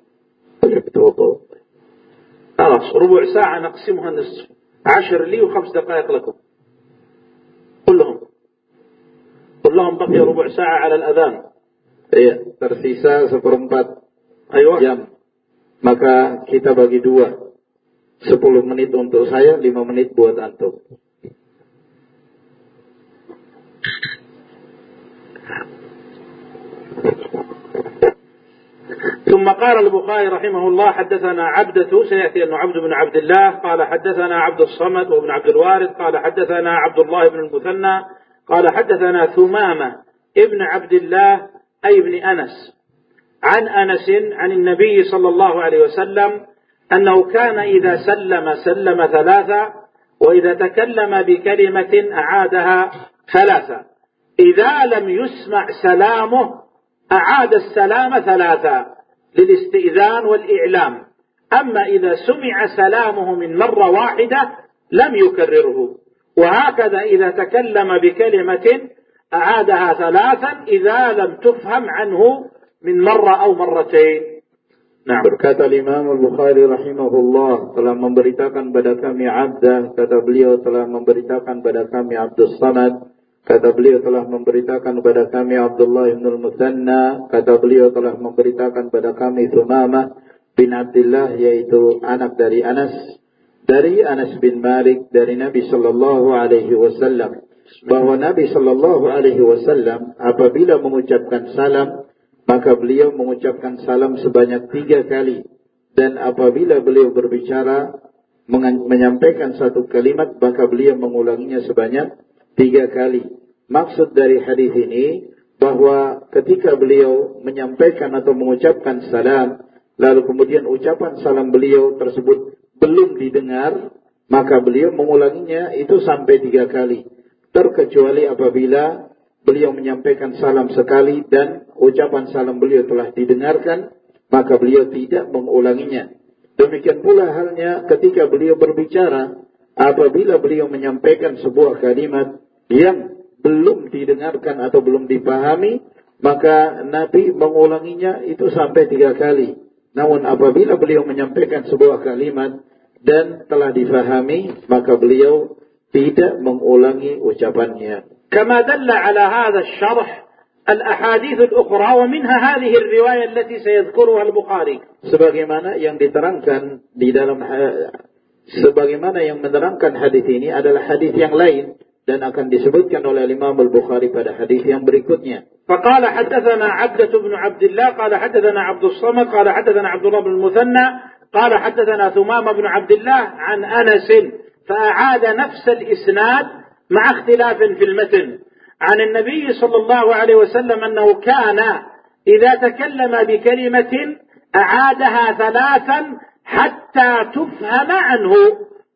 خلاص ربع ساعة نقسمها نصف عشر لي وخمس دقائق لكم. كلهم. كلهم بقي ربع ساعة على الأذان. Iya, tersisa seperempat أيوة. jam. Maka kita bagi dua. Sepuluh menit untuk saya, lima menit buat antum. ثم قال البخاري رحمه الله حدثنا عبدة سيأتي أنه عبد بن عبد الله قال حدثنا عبد الصمد وابن عبد الوارث قال حدثنا عبد الله بن المثنى قال حدثنا ثمامة ابن عبد الله أي ابن أنس عن أنس عن النبي صلى الله عليه وسلم أنه كان إذا سلم سلم ثلاثة وإذا تكلم بكلمة أعادها ثلاثة. إذا لم يسمع سلامه أعاد السلام ثلاثة للاستئذان والإعلام. أما إذا سمع سلامه من مرة واحدة لم يكرره. وهكذا إذا تكلم بكلمة أعادها ثلاثا إذا لم تفهم عنه من مرة أو مرتين Nah, berkata Imam Al-Bukhari rahimahullah telah memberitakan pada kami Abdah, kata beliau telah memberitakan pada kami Abdus Samad, Kata beliau telah memberitakan kepada kami Abdullah bin Al-Muthanna. Kata beliau telah memberitakan kepada kami Thumamah bin Abdullah yaitu anak dari Anas. Dari Anas bin Malik dari Nabi Sallallahu Alaihi Wasallam. Bahwa Nabi Sallallahu Alaihi Wasallam apabila mengucapkan salam maka beliau mengucapkan salam sebanyak tiga kali. Dan apabila beliau berbicara menyampaikan satu kalimat maka beliau mengulanginya sebanyak tiga kali. Maksud dari hadis ini bahwa ketika beliau menyampaikan atau mengucapkan salam, lalu kemudian ucapan salam beliau tersebut belum didengar, maka beliau mengulanginya itu sampai tiga kali. Terkecuali apabila beliau menyampaikan salam sekali dan ucapan salam beliau telah didengarkan, maka beliau tidak mengulanginya. Demikian pula halnya ketika beliau berbicara, apabila beliau menyampaikan sebuah kalimat yang belum didengarkan atau belum dipahami, maka Nabi mengulanginya itu sampai tiga kali. Namun apabila beliau menyampaikan sebuah kalimat dan telah difahami, maka beliau tidak mengulangi ucapannya. كما دل على هذا الشرح الأحاديث الأخرى ومنها هذه الرواية التي سيذكرها البخاري sebagaimana yang diterangkan di dalam sebagaimana yang menerangkan hadis ini adalah hadis yang lain dan akan disebutkan oleh Imam Al-Bukhari pada hadis yang berikutnya. فقال حدثنا عبدة بن عبد الله قال حدثنا عبد الصمد قال حدثنا عبد الله بن المثنى قال حدثنا ثمام بن عبد الله عن أنس فأعاد نفس الإسناد مع اختلاف في المتن عن النبي صلى الله عليه وسلم أنه كان إذا تكلم بكلمة أعادها ثلاثا حتى تفهم عنه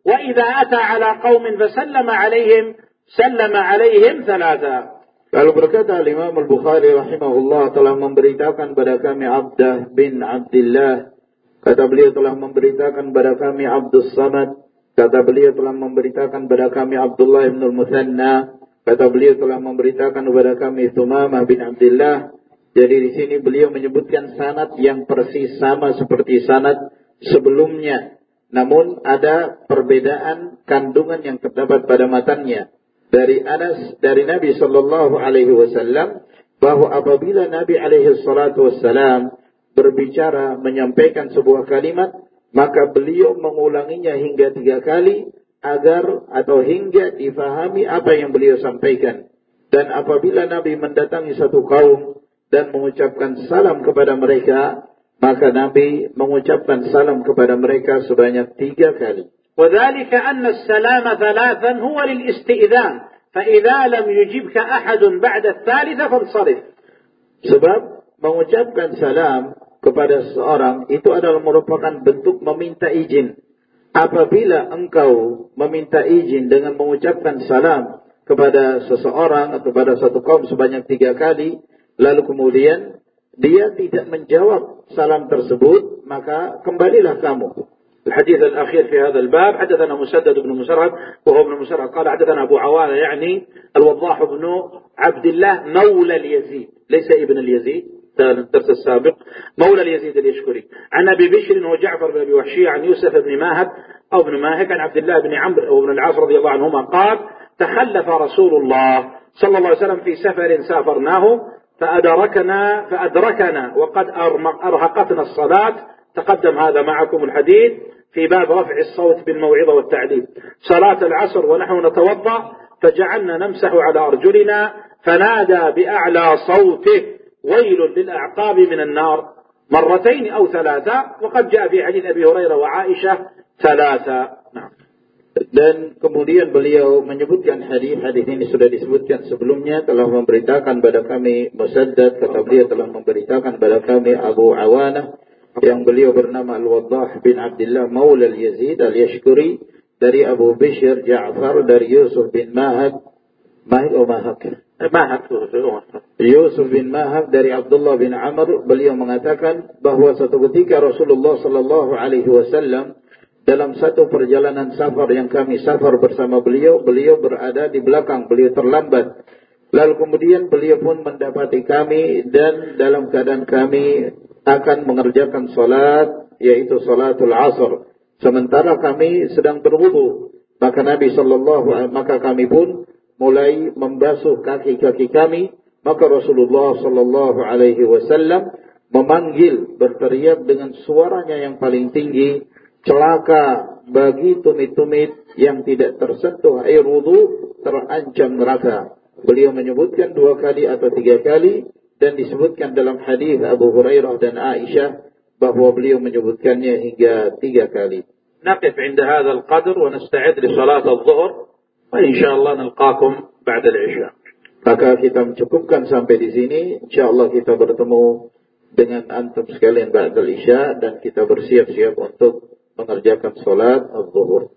وإذا أتى على قوم فسلم عليهم سلم عليهم ثلاثا Lalu berkata Imam Al-Bukhari rahimahullah telah memberitakan kepada kami Abdah bin Abdullah. Kata beliau telah memberitakan kepada kami Abdus Samad. Kata beliau telah memberitakan kepada kami Abdullah bin Al-Muthanna. Kata beliau telah memberitakan kepada kami Thumamah bin Abdullah. Jadi di sini beliau menyebutkan sanad yang persis sama seperti sanad sebelumnya. Namun ada perbedaan kandungan yang terdapat pada matanya dari Anas dari Nabi sallallahu alaihi wasallam bahwa apabila Nabi alaihi wasallam berbicara menyampaikan sebuah kalimat maka beliau mengulanginya hingga tiga kali agar atau hingga difahami apa yang beliau sampaikan dan apabila Nabi mendatangi satu kaum dan mengucapkan salam kepada mereka maka Nabi mengucapkan salam kepada mereka sebanyak tiga kali وذلك أن السلام ثلاثا هو للاستئذان فإذا لم يجبك أحد بعد الثالثة فانصرف Sebab mengucapkan salam kepada seseorang itu adalah merupakan bentuk meminta izin. Apabila engkau meminta izin dengan mengucapkan salam kepada seseorang atau pada satu kaum sebanyak tiga kali, lalu kemudian dia tidak menjawab salam tersebut, maka kembalilah kamu. الحديث الأخير في هذا الباب حدثنا مسدد بن مسرهد وهو ابن مسرهد قال حدثنا أبو عوانة يعني الوضاح بن عبد الله مولى اليزيد ليس ابن اليزيد الدرس السابق مولى اليزيد اليشكري عن أبي بشر وجعفر بن أبي وحشية عن يوسف بن ماهب أو بن ماهك عن عبد الله بن عمرو بن العاص رضي الله عنهما قال تخلف رسول الله صلى الله عليه وسلم في سفر سافرناه فأدركنا فأدركنا وقد أرهقتنا الصلاة. تقدم هذا معكم الحديث في باب رفع الصوت بالموعظة والتعليم. صلاة العصر ونحن نتوضأ فجعلنا نمسح على أرجلنا فنادى بأعلى صوته. ويل للأعقاب من النار مرتين أو ثلاثة وقد جاء في حديث أبي هريرة وعائشة ثلاثة نعم Dan kemudian beliau menyebutkan hadis hadis ini sudah disebutkan sebelumnya telah memberitakan kepada kami Musaddad kata beliau telah memberitakan kepada kami Abu Awanah yang beliau bernama Al-Waddah bin Abdullah Maula Al-Yazid Al-Yashkuri dari Abu Bishr Ja'far dari Yusuf bin Mahad Mahad atau Yusuf bin Mahab dari Abdullah bin Amr beliau mengatakan bahwa satu ketika Rasulullah sallallahu alaihi wasallam dalam satu perjalanan safar yang kami safar bersama beliau, beliau berada di belakang, beliau terlambat. Lalu kemudian beliau pun mendapati kami dan dalam keadaan kami akan mengerjakan salat yaitu salatul asr. Sementara kami sedang berwudu, maka Nabi sallallahu maka kami pun mulai membasuh kaki-kaki kami, maka Rasulullah sallallahu alaihi wasallam memanggil berteriak dengan suaranya yang paling tinggi, celaka bagi tumit-tumit yang tidak tersentuh air wudu terancam neraka. Beliau menyebutkan dua kali atau tiga kali dan disebutkan dalam hadis Abu Hurairah dan Aisyah bahwa beliau menyebutkannya hingga tiga kali. نقف عند هذا القدر ونستعد لصلاة الظهر وإن شاء الله نلقاكم بعد العشاء Maka kita mencukupkan sampai di sini. Insya Allah kita bertemu dengan antum sekalian ba'dal isya dan kita bersiap-siap untuk mengerjakan sholat al-zuhur.